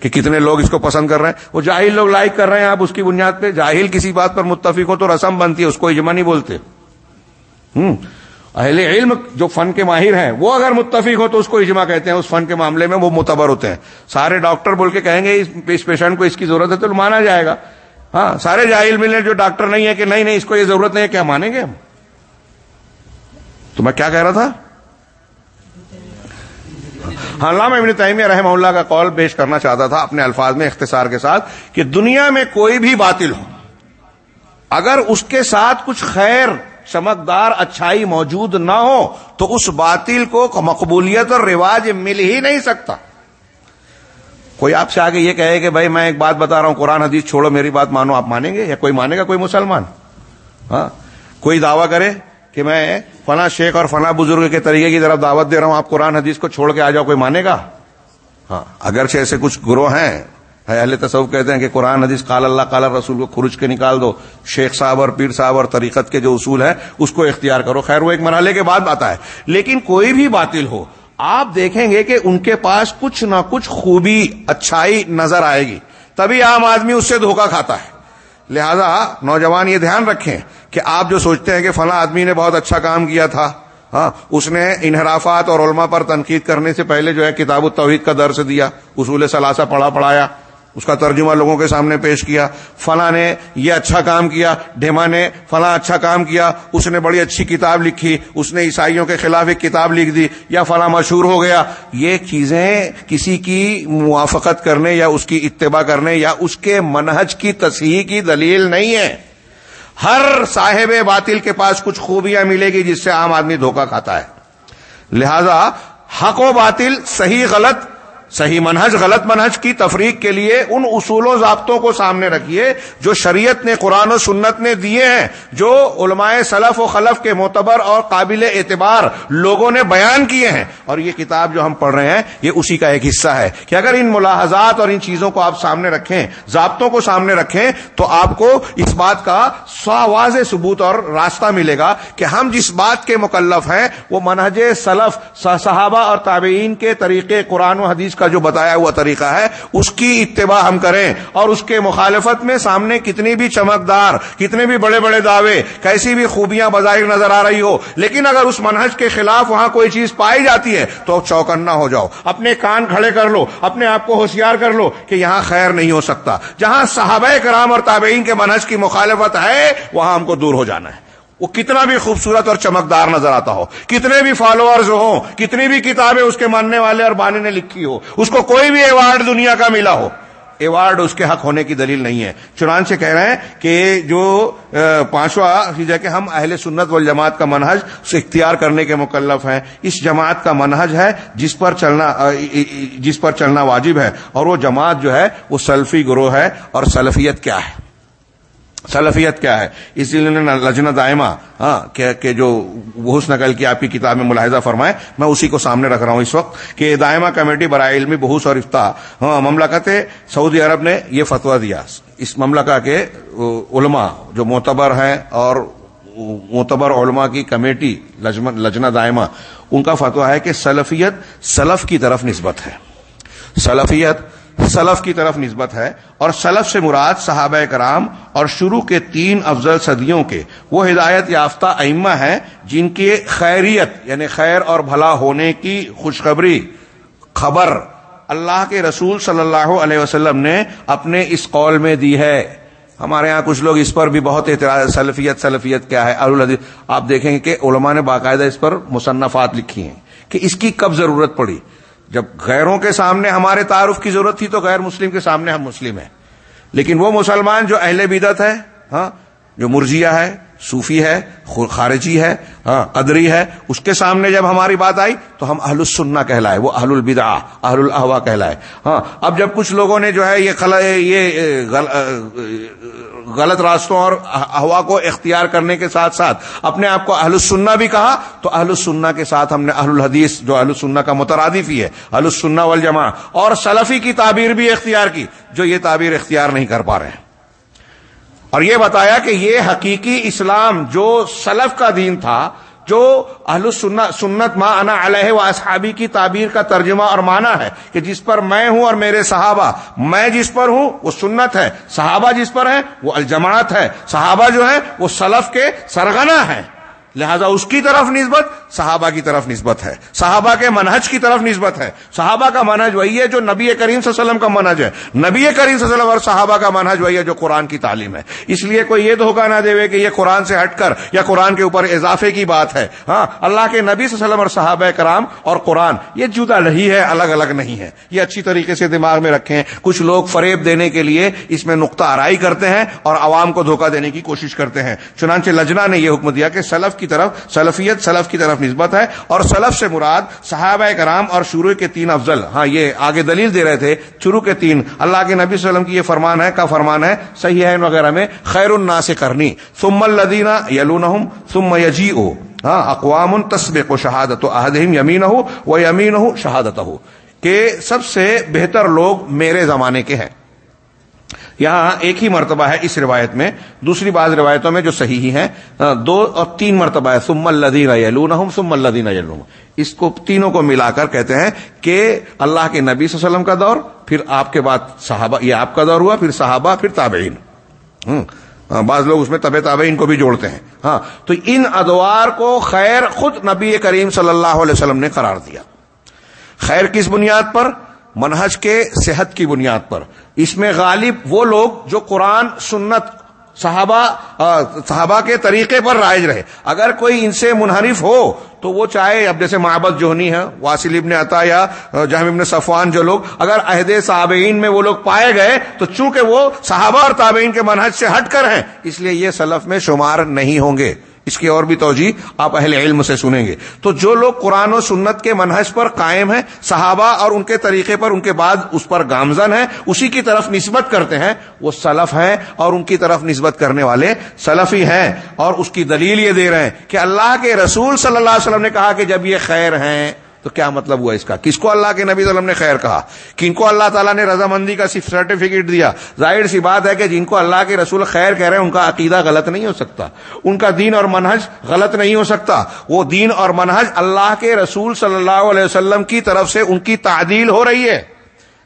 Speaker 1: کہ کتنے لوگ اس کو پسند کر رہے ہیں۔ وہ جاہل لوگ لائک کر رہے ہیں آپ اس کی بنیاد پہ۔ جاہل کسی بات پر متفق ہو تو رسم بنتی ہے، اس کو اجماع نہیں بولتے۔ ہوں اہل علم جو فن کے ماہر ہیں، وہ اگر متفق ہو تو اس کو اجماع کہتے ہیں۔ اس فن کے معاملے میں وہ متبر ہوتے ہیں۔ سارے ڈاکٹر بول کے کہیں گے، اس پیشنٹ کو اس کی ضرورت ہے تو مانا جائے گا۔ ہاں سارے جاہل ملے جو ڈاکٹر نہیں ہے کہ نہیں نہیں، اس کو یہ ضرورت نہیں ہے کیا مانیں گے ہم۔ تو میں کیا کہہ رہا تھا؟ علامہ ابن تیمیہ رحمہ اللہ کا قول پیش کرنا چاہتا تھا اپنے الفاظ میں اختصار کے ساتھ کہ دنیا میں کوئی بھی باطل ہو، اگر اس کے ساتھ کچھ خیر، چمکدار اچھائی موجود نہ ہو، تو اس باطل کو مقبولیت اور رواج مل ہی نہیں سکتا۔ کوئی آپ سے آگے یہ کہے کہ بھائی میں ایک بات بتا رہا ہوں، قرآن، حدیث چھوڑو، میری بات مانو، آپ مانیں گے؟ یا کوئی مانے گا؟ کوئی مسلمان؟ ہاں؟ کوئی دعویٰ کرے؟ کہ میں فلاں شیخ اور فلاں بزرگ کے طریقے کی طرف دعوت دے رہا ہوں، آپ قرآن حدیث کو چھوڑ کے آ جاؤ، کوئی مانے گا؟ ہاں اگرچہ ایسے کچھ گروہ ہیں اہل تصوف کہتے ہیں کہ قرآن حدیث قال اللہ، قال رسول کو خرچ کے نکال دو، شیخ صاحب اور پیر صاحب اور طریقت کے جو اصول ہیں، اس کو اختیار کرو۔ خیر، وہ ایک مرحلے کے بعد آتا ہے لیکن کوئی بھی باطل ہو، آپ دیکھیں گے کہ ان کے پاس کچھ نہ کچھ خوبی، اچھائی نظر آئے گی۔ تبھی عام آدمی اس سے دھوکہ کھاتا ہے۔ لہذا نوجوان یہ دھیان رکھیں کہ آپ جو سوچتے ہیں کہ فلاں آدمی نے بہت اچھا کام کیا تھا ہاں اس نے انحرافات اور علماء پر تنقید کرنے سے پہلے جو ہے کتاب التوحید کا درس دیا، اصول ثلاثہ پڑھا پڑھایا اس کا ترجمہ لوگوں کے سامنے پیش کیا، فلاں نے یہ اچھا کام کیا، ڈھیما نے فلاں اچھا کام کیا، اس نے بڑی اچھی کتاب لکھی، اس نے عیسائیوں کے خلاف ایک کتاب لکھ دی، یا فلاں مشہور ہو گیا۔ یہ چیزیں کسی کی موافقت کرنے یا اس کی اتباع کرنے یا اس کے منہج کی تصحیح کی دلیل نہیں ہے۔ ہر صاحب باطل کے پاس کچھ خوبیاں ملے گی جس سے عام آدمی دھوکہ کھاتا ہے۔ لہذا حق و باطل صحیح غلط صحیح منہج، غلط منہج کی تفریق کے لیے ان اصول و ضابطوں کو سامنے رکھیے جو شریعت نے، قرآن و سنت نے دیے ہیں، جو علماء سلف و خلف کے معتبر اور قابل اعتبار لوگوں نے بیان کیے ہیں۔ اور یہ کتاب جو ہم پڑھ رہے ہیں، یہ اسی کا ایک حصہ ہے۔ کہ اگر ان ملاحظات اور ان چیزوں کو آپ سامنے رکھیں، ضابطوں کو سامنے رکھیں، تو آپ کو اس بات کا سواز ثبوت اور راستہ ملے گا کہ ہم جس بات کے مکلف ہیں، وہ منہج سلف، صحابہ اور تابعین کے طریقے قرآن و حدیث کا جو بتایا ہوا طریقہ ہے، اس کی اتباع ہم کریں۔ اور اس کے مخالفت میں سامنے کتنی بھی چمکدار، کتنے بھی بڑے بڑے دعوے، کیسی بھی خوبیاں بظاہر نظر آ رہی ہو، لیکن اگر اس منہج کے خلاف وہاں کوئی چیز پائی جاتی ہے، تو چوکنا ہو جاؤ۔ اپنے کان کھڑے کر لو، اپنے آپ کو ہوشیار کر لو کہ یہاں خیر نہیں ہو سکتا۔ جہاں صحابہ کرام اور تابعین کے منہج کی مخالفت ہے، وہاں ہم کو دور ہو جانا ہے۔ وہ کتنا بھی خوبصورت اور چمکدار نظر آتا ہو، کتنے بھی فالوورز ہوں، کتنی بھی کتابیں اس کے ماننے والے اور بانے نے لکھی ہو، اس کو کوئی بھی ایوارڈ دنیا کا ملا ہو ایوارڈ اس کے حق ہونے کی دلیل نہیں ہے۔ چنانچہ کہہ رہے ہیں کہ جو پانچواں کہ ہم اہل سنت والجماعت کا منہج سے اختیار کرنے کے مکلف ہیں۔ اس جماعت کا منہج ہے جس پر چلنا جس پر چلنا واجب ہے۔ اور وہ جماعت جو ہے، وہ سلفی گروہ ہے اور سلفیت کیا ہے؟ سلفیت کیا ہے؟ اس لیے لجنہ دائمہ ہاں کہ جو بہت نقل کی آپ کی کتاب میں ملاحظہ فرمائے، میں اسی کو سامنے رکھ رہا ہوں اس وقت کہ دائمہ کمیٹی برائے علمی بہوس اور افتا ہاں مملکت سعودی عرب نے یہ فتویٰ دیا۔ اس مملکہ کے علماء جو معتبر ہیں اور معتبر علماء کی کمیٹی لجنہ دائمہ، ان کا فتویٰ ہے کہ سلفیت سلف کی طرف نسبت ہے۔ سلفیت سلف کی طرف نسبت ہے اور سلف سے مراد صحابہ کرام اور شروع کے تین افضل صدیوں کے۔ وہ ہدایت یافتہ ائمہ ہیں جن کی خیریت یعنی خیر اور بھلا ہونے کی خوشخبری خبر اللہ کے رسول صلی اللہ علیہ وسلم نے اپنے اس قول میں دی ہے۔ ہمارے ہاں کچھ لوگ اس پر بھی بہت اعتراض سلفیت سلفیت کیا ہے؟ الحدیث، آپ دیکھیں گے کہ علماء نے باقاعدہ اس پر مصنفات لکھی ہیں کہ اس کی کب ضرورت پڑی۔ جب غیروں کے سامنے ہمارے تعارف کی ضرورت تھی تو غیر مسلم کے سامنے ہم مسلم ہیں۔ لیکن وہ مسلمان جو اہل بدت ہے ہاں جو مرزیہ ہے صوفی ہے خارجی ہے ہاں قدری ہے۔ اس کے سامنے جب ہماری بات آئی تو ہم اہل السنہ کہلائے، وہ اہل البدا اہل الحوا کہلائے۔ ہاں اب جب کچھ لوگوں نے جو ہے یہ غلط راستوں اور ہوا کو اختیار کرنے کے ساتھ ساتھ اپنے آپ کو اہل السنہ بھی کہا، تو اہل السنہ کے ساتھ ہم نے اہل الحدیث، جو اہل السنہ کا مترادف ہی ہے، اہل السنہ والجماع اور سلفی کی تعبیر بھی اختیار کی، جو یہ تعبیر اختیار نہیں کر پا رہے ہیں۔ اور یہ بتایا کہ یہ حقیقی اسلام جو سلف کا دین تھا، جو اہل سنت ما انا علیہ و اصحابی کی تعبیر کا ترجمہ اور معنی ہے کہ جس پر میں ہوں اور میرے صحابہ، میں جس پر ہوں وہ سنت ہے، صحابہ جس پر ہیں وہ الجماعت ہے، صحابہ جو ہیں وہ سلف کے سرغنہ ہیں۔ لہذا اس کی طرف نسبت صحابہ کی طرف نسبت ہے۔ صحابہ کے منہج کی طرف نسبت ہے۔ صحابہ کا منہج وہی ہے جو نبی کریم صلی اللہ علیہ وسلم کا منہج ہے۔ نبی کریم صلی اللہ علیہ وسلم اور صحابہ کا منہج وہی ہے جو قرآن کی تعلیم ہے۔ اس لیے کوئی یہ دھوکہ نہ دے کہ یہ قرآن سے ہٹ کر یا قرآن کے اوپر اضافے کی بات ہے۔ ہاں اللہ کے نبی صلی اللہ علیہ وسلم اور صحابہ کرام اور قرآن، یہ جدا نہیں ہے، الگ الگ نہیں ہے۔ یہ اچھی طریقے سے دماغ میں رکھیں۔ کچھ لوگ فریب دینے کے لیے اس میں نقطہ آرائی کرتے ہیں اور عوام کو دھوکہ دینے کی کوشش کرتے ہیں۔ چنانچہ لجنا نے یہ حکم دیا کہ سلف کی کی طرف، سلفیت سلف کی طرف نسبت ہے اور سلف سے مراد صحابہ کرام اور شروع کے تین افضل۔ ہاں یہ آگے دلیل دے رہے تھے، شروع کے تین۔ اللہ کے نبی صلی اللہ علیہ وسلم کی یہ فرمان ہے کا فرمان ہے؟ صحیح ہے وغیرہ میں، خیر الناس کرنی۔ ثم الدینہ یلون ثم یجی او ہاں اقوام تصب کو شہادت و احدہم یمین ہو وہ یمین ہو شہادت ہو کہ سب سے بہتر لوگ میرے زمانے کے ہیں۔ یہاں ایک ہی مرتبہ ہے اس روایت میں، دوسری بعض روایتوں میں جو صحیح ہی ہیں ہاں، دو اور تین مرتبہ ہے سم الدین یلون سم الدین یلون اس کو تینوں کو ملا کر کہتے ہیں کہ اللہ کے نبی صلی اللہ علیہ وسلم کا دور، پھر آپ کے بعد صحابہ، یہ آپ کا دور ہوا، پھر صحابہ، پھر تابعین۔ ہاں، بعض لوگ اس میں طب تابعین کو بھی جوڑتے ہیں۔ ہاں تو ان ادوار کو خیر خود نبی کریم صلی اللہ علیہ وسلم نے قرار دیا۔ خیر کس بنیاد پر؟ منہج کے صحت کی بنیاد پر۔ اس میں غالب وہ لوگ جو قرآن، سنت، صحابہ صحابہ کے طریقے پر رائج رہے۔ اگر کوئی ان سے منحرف ہو، تو وہ چاہے، اب جیسے محبت جوہنی ہے واصل ابن عطا یا جہم ابن صفوان جو لوگ، اگر عہد صحابین میں وہ لوگ پائے گئے، تو چونکہ وہ صحابہ اور تابعین کے منہج سے ہٹ کر ہیں، اس لیے یہ سلف میں شمار نہیں ہوں گے۔ اس کی اور بھی توجہ آپ اہل علم سے سنیں گے۔ تو جو لوگ قرآن و سنت کے منحص پر قائم ہیں، صحابہ اور ان کے طریقے پر ان کے بعد اس پر گامزن ہیں، اسی کی طرف نسبت کرتے ہیں، وہ سلف ہیں اور ان کی طرف نسبت کرنے والے سلفی ہیں۔ اور اس کی دلیل یہ دے رہے ہیں کہ اللہ کے رسول صلی اللہ علیہ وسلم نے کہا کہ جب یہ خیر ہیں تو کیا مطلب ہوا اس کا؟ کس کو اللہ کے نبی وسلم نے خیر کہا؟ کن کو اللہ تعالیٰ نے رضامندی کا سرٹیفکیٹ دیا؟ ظاہر سی بات ہے کہ جن کو اللہ کے رسول خیر کہہ رہے ہیں، ان کا عقیدہ غلط نہیں ہو سکتا۔ ان کا دین اور منہج غلط نہیں ہو سکتا۔ وہ دین اور منہج اللہ کے رسول صلی اللہ علیہ وسلم کی طرف سے ان کی تعدیل ہو رہی ہے۔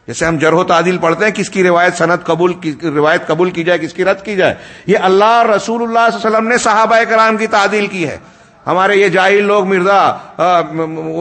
Speaker 1: جیسے ہم جرح و تعدیل پڑھتے ہیں، کس کی روایت صنعت قبول روایت قبول کی جائے، کس کی رد کی جائے؟ یہ اللہ رسول اللہ صلی اللہ علیہ وسلم نے صحابہ کرام کی تعدیل کی ہے۔ ہمارے یہ جاہل لوگ مرزا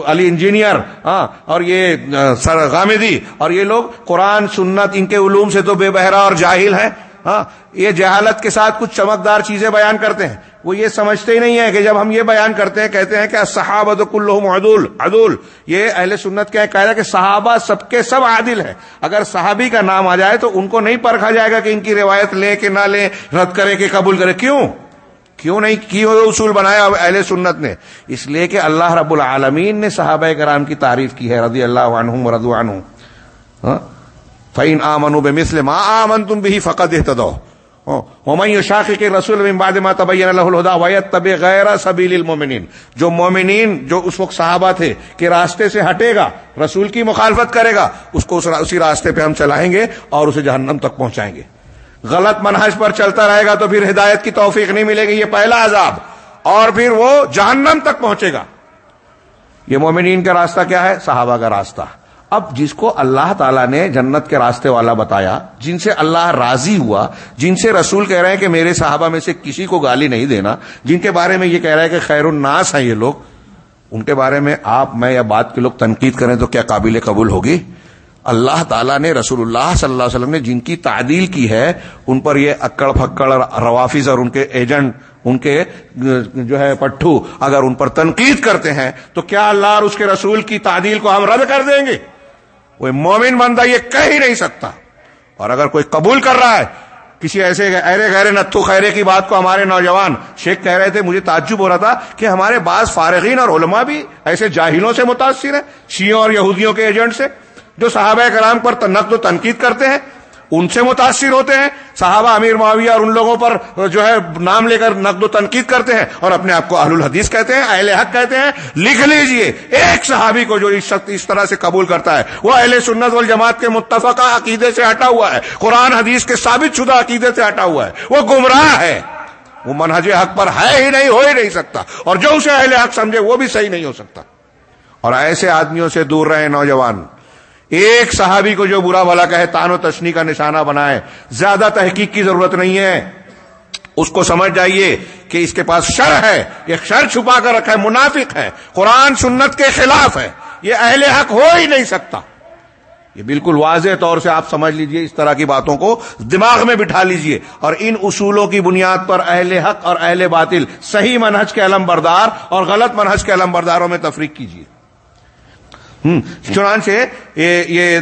Speaker 1: علی انجینئر ہاں اور یہ سر غامدی، اور یہ لوگ قرآن، سنت، ان کے علوم سے تو بے بہرا اور جاہل ہیں ہاں یہ جہالت کے ساتھ کچھ چمکدار چیزیں بیان کرتے ہیں۔ وہ یہ سمجھتے ہی نہیں ہے کہ جب ہم یہ بیان کرتے ہیں، کہتے ہیں کہ صحابہ کلحم عدول عدول، یہ اہل سنت کیا کہہ رہا کہ صحابہ سب کے سب عادل ہیں۔ اگر صحابی کا نام آ جائے تو ان کو نہیں پرکھا جائے گا کہ ان کی روایت لیں کہ نہ لیں، رد کرے کہ قبول کرے۔ کیوں؟ کیوں نہیں کی اصول بنایا اہل سنت نے؟ اس لیے کہ اللہ رب العالمین نے صحابہ کرام کی تعریف کی ہے، رضی اللہ عنہ رضو عنہ ہاں؟ فعین آمن بے مسلم آمن تم بھی فقط احتدو ہاں؟ شاخ کے رسول بعد ما تبین اللہ الہدا ویت طب غیر سبیل المومنین جو مومنین جو اس وقت صحابہ تھے کہ راستے سے ہٹے گا، رسول کی مخالفت کرے گا، اس کو اسی راستے پہ ہم چلائیں گے اور اسے جہنم تک پہنچائیں گے۔ غلط منحج پر چلتا رہے گا تو پھر ہدایت کی توفیق نہیں ملے گی، یہ پہلا عذاب۔ اور پھر وہ جہنم تک پہنچے گا۔ یہ مومنین کا راستہ کیا ہے؟ صحابہ کا راستہ۔ اب جس کو اللہ تعالیٰ نے جنت کے راستے والا بتایا، جن سے اللہ راضی ہوا، جن سے رسول کہہ رہے ہیں کہ میرے صحابہ میں سے کسی کو گالی نہیں دینا، جن کے بارے میں یہ کہہ رہا ہے کہ خیر الناس ہیں یہ لوگ، ان کے بارے میں آپ، میں یا بات کے لوگ تنقید کریں تو کیا قابل قبول ہوگی؟ اللہ تعالیٰ نے رسول اللہ صلی اللہ علیہ وسلم نے جن کی تعدیل کی ہے، ان پر یہ اکڑ پھکڑ، روافظ اور ان کے ایجنٹ، ان کے جو ہے پٹھو اگر ان پر تنقید کرتے ہیں، تو کیا اللہ اور اس کے رسول کی تعدیل کو ہم رد کر دیں گے؟ وہ مومن بندہ یہ کہہ ہی نہیں سکتا۔ اور اگر کوئی قبول کر رہا ہے، کسی ایسے ایرے گہرے نتھو خیرے کی بات کو ہمارے نوجوان شیخ کہہ رہے تھے، مجھے تعجب ہو رہا تھا کہ ہمارے بعض فارغین اور علماء بھی ایسے جاہلوں سے متاثر ہیں شیوں اور یہودیوں کے ایجنٹ سے۔ جو صحابہ کرام پر نقد و تنقید کرتے ہیں، ان سے متاثر ہوتے ہیں، صحابہ امیر معاویہ اور ان لوگوں پر جو ہے نام لے کر نقد و تنقید کرتے ہیں اور اپنے آپ کو اہل الحدیث کہتے ہیں، اہل حق کہتے ہیں، لکھ لیجیے، ایک صحابی کو جو اس طرح سے قبول کرتا ہے، وہ اہل سنت والجماعت کے متفقہ عقیدے سے ہٹا ہوا ہے، قرآن حدیث کے ثابت شدہ عقیدے سے ہٹا ہوا ہے، وہ گمراہ ہے۔ وہ منہج حق پر ہے ہی نہیں، ہو ہی نہیں سکتا۔ اور جو اسے اہل حق سمجھے، وہ بھی صحیح نہیں ہو سکتا۔ اور ایسے آدمیوں سے دور رہے نوجوان ایک صحابی کو جو برا بھلا کہے، تان و تشنی کا نشانہ بنائے۔ زیادہ تحقیق کی ضرورت نہیں ہے۔ اس کو سمجھ جائیے کہ اس کے پاس شر ہے، یہ شر چھپا کر رکھا ہے، منافق ہے۔ قرآن سنت کے خلاف ہے۔ یہ اہل حق ہو ہی نہیں سکتا۔ یہ بالکل واضح طور سے آپ سمجھ لیجیے اس طرح کی باتوں کو۔ دماغ میں بٹھا لیجیے۔ اور ان اصولوں کی بنیاد پر اہل حق اور اہل باطل صحیح منہج کے علم بردار اور غلط منہج کے علم برداروں میں تفریق کیجیے چنانچہ یہ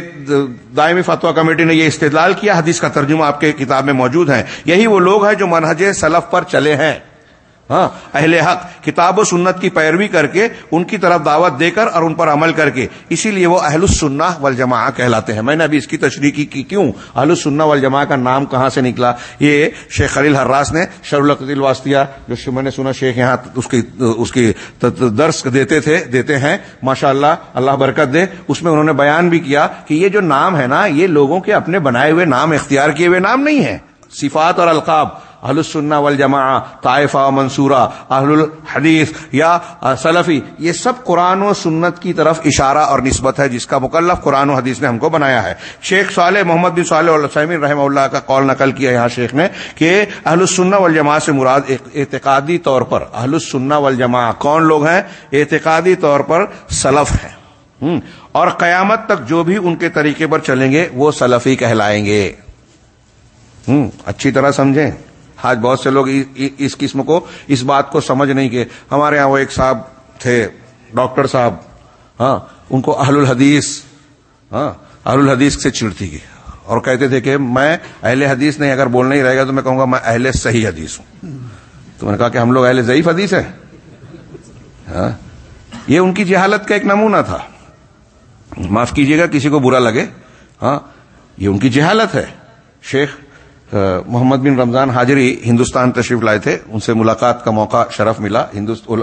Speaker 1: دائمی فتوا کمیٹی نے یہ استدلال کیا، حدیث کا ترجمہ آپ کے کتاب میں موجود ہے۔ یہی وہ لوگ ہیں جو منہج سلف پر چلے ہیں۔ ہاں اہل حق، کتاب و سنت کی پیروی کر کے ان کی طرف دعوت دے کر اور ان پر عمل کر کے۔ اسی لیے وہ اہل السنہ والجماع کہلاتے ہیں۔ میں نے ابھی اس کی تشریح کی کیوں؟ اہل السنہ والجماع کا نام کہاں سے نکلا؟ یہ شیخ خلیل حراس نے شر القدیل واسطیہ جو میں نے سنا شیخ یہاں اس کی اس کی درس دیتے تھے، دیتے ہیں۔ ماشاء اللہ اللہ برکت دے۔ اس میں انہوں نے بیان بھی کیا کہ یہ جو نام ہے نا، یہ لوگوں کے اپنے بنائے ہوئے نام، اختیار کیے ہوئے نام نہیں ہے صفات اور القاب۔ اہل السنہ والجماع طائفہ منصورہ، اہل الحدیث یا سلفی، یہ سب قرآن و سنت کی طرف اشارہ اور نسبت ہے جس کا مکلف قرآن و حدیث نے ہم کو بنایا ہے۔ شیخ صالح محمد بن صالح علیہ رحمہ اللہ کا قول نقل کیا یہاں شیخ نے کہ اہل السنہ والجماع سے مراد اعتقادی طور پر اہل السنہ والجماع کون لوگ ہیں؟ اعتقادی طور پر سلف ہیں۔ اور قیامت تک جو بھی ان کے طریقے پر چلیں گے وہ سلفی کہلائیں گے۔ اچھی طرح سمجھیں۔ آج بہت سے لوگ اس قسم کو، اس بات کو سمجھ نہیں کہ ہمارے یہاں وہ ایک صاحب تھے، ڈاکٹر صاحب ہاں ان کو اہل الحدیث ہاں اہل الحدیث سے چڑتی گئی۔ اور کہتے تھے کہ میں اہل حدیث نہیں، اگر بولنا ہی رہے گا تو میں کہوں گا میں اہل صحیح حدیث ہوں۔ تو میں نے کہا کہ ہم لوگ اہل ضعیف حدیث ہیں۔ ہاں یہ ان کی جہالت کا ایک نمونہ تھا۔ معاف کیجیے گا، کسی کو برا لگے ہاں یہ ان کی جہالت ہے۔ شیخ محمد بن رمضان حاجری ہندوستان تشریف لائے تھے۔ ان سے ملاقات کا موقع شرف ملا۔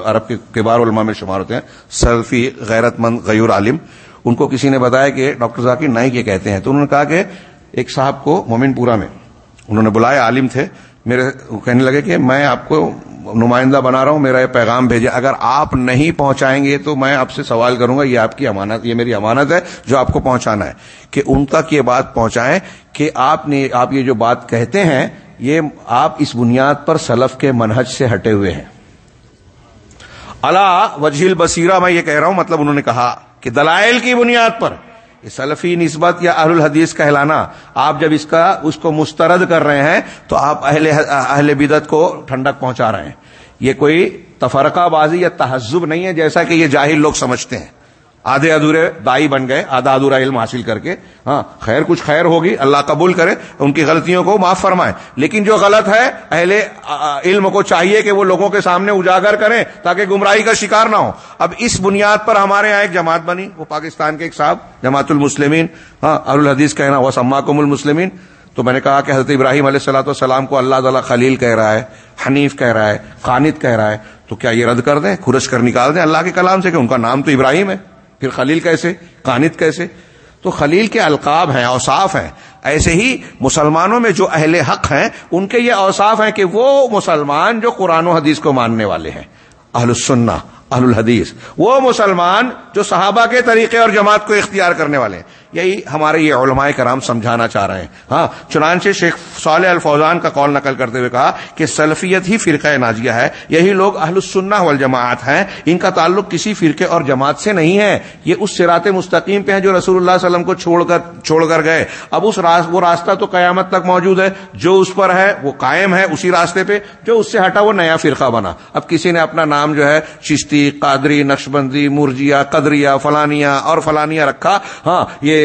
Speaker 1: عرب کے کبار علماء میں شمار ہوتے ہیں۔ سلفی غیرت مند غیور عالم۔ ان کو کسی نے بتایا کہ ڈاکٹر ذاکر نائک یہ کہتے ہیں۔ تو انہوں نے کہا کہ ایک صاحب کو مومن پورا میں انہوں نے بلایا، عالم تھے۔ میرے کہنے لگے کہ میں آپ کو نمائندہ بنا رہا ہوں، میرا یہ پیغام بھیجے اگر آپ نہیں پہنچائیں گے تو میں آپ سے سوال کروں گا، یہ آپ کی امانت، یہ میری امانت ہے جو آپ کو پہنچانا ہے۔ کہ ان تک یہ بات پہنچائیں کہ آپ نے، آپ یہ جو بات کہتے ہیں، یہ آپ اس بنیاد پر سلف کے منہج سے ہٹے ہوئے ہیں۔ اللہ وجیل بصیرہ میں یہ کہہ رہا ہوں مطلب انہوں نے کہا کہ دلائل کی بنیاد پر سلفی نسبت یا اہل الحدیث کہلانا آپ جب اس کا، اس کو مسترد کر رہے ہیں، تو آپ اہل اہل بدت کو ٹھنڈک پہنچا رہے ہیں۔ یہ کوئی تفرقہ بازی یا تہذب نہیں ہے جیسا کہ یہ جاہل لوگ سمجھتے ہیں۔ آدھے ادھورے دائی بن گئے، آدھا ادھورا علم حاصل کر کے۔ ہاں خیر کچھ خیر ہوگی، اللہ قبول کرے، ان کی غلطیوں کو معاف فرمائے۔ لیکن جو غلط ہے، اہل علم کو چاہیے کہ وہ لوگوں کے سامنے اجاگر کریں تاکہ گمراہی کا شکار نہ ہو۔ اب اس بنیاد پر ہمارے یہاں ایک جماعت بنی، وہ پاکستان کے ایک صاحب، جماعت المسلمین۔ ہاں الحدیث کہنا وہ سماکم المسلمین۔ تو میں نے کہا کہ حضرت ابراہیم علیہ السلاۃ والسلام کو اللہ تعالیٰ خلیل کہہ رہا ہے، حنیف کہہ رہا ہے قانت کہہ رہا ہے۔ تو کیا یہ رد کر دیں؟ خرش کر نکال دیں اللہ کے کلام سے کہ ان کا نام تو ابراہیم ہے۔ پھر خلیل کیسے؟ کانت کیسے؟ تو خلیل کے القاب ہیں، اوصاف ہیں۔ ایسے ہی مسلمانوں میں جو اہل حق ہیں، ان کے یہ اوصاف ہیں کہ وہ مسلمان جو قرآن و حدیث کو ماننے والے ہیں۔ اہل السنہ، اہل الحدیث۔ وہ مسلمان جو صحابہ کے طریقے اور جماعت کو اختیار کرنے والے ہیں۔ یہی ہمارے یہ علماء کرام سمجھانا چاہ رہے ہیں۔ ہاں چنانچہ شیخ صالح الفوزان کا قول نقل کرتے ہوئے کہا کہ سلفیت ہی فرقہ ناجیہ ہے۔ یہی لوگ اہل السنہ والجماعت ہیں۔ ان کا تعلق کسی فرقے اور جماعت سے نہیں ہے۔ یہ اس سرات مستقیم پہ ہیں جو رسول اللہ علیہ وسلم کو چھوڑ کر چھوڑ کر گئے۔ اب اس راست، وہ راستہ تو قیامت تک موجود ہے۔ جو اس پر ہے، وہ قائم ہے اسی راستے پہ۔ جو اس سے ہٹا، وہ نیا فرقہ بنا۔ اب کسی نے اپنا نام جو ہے، چشتی، قادری، نقشبندی، مرجیا، قدریا فلانیہ اور فلانیہ رکھا۔ ہاں یہ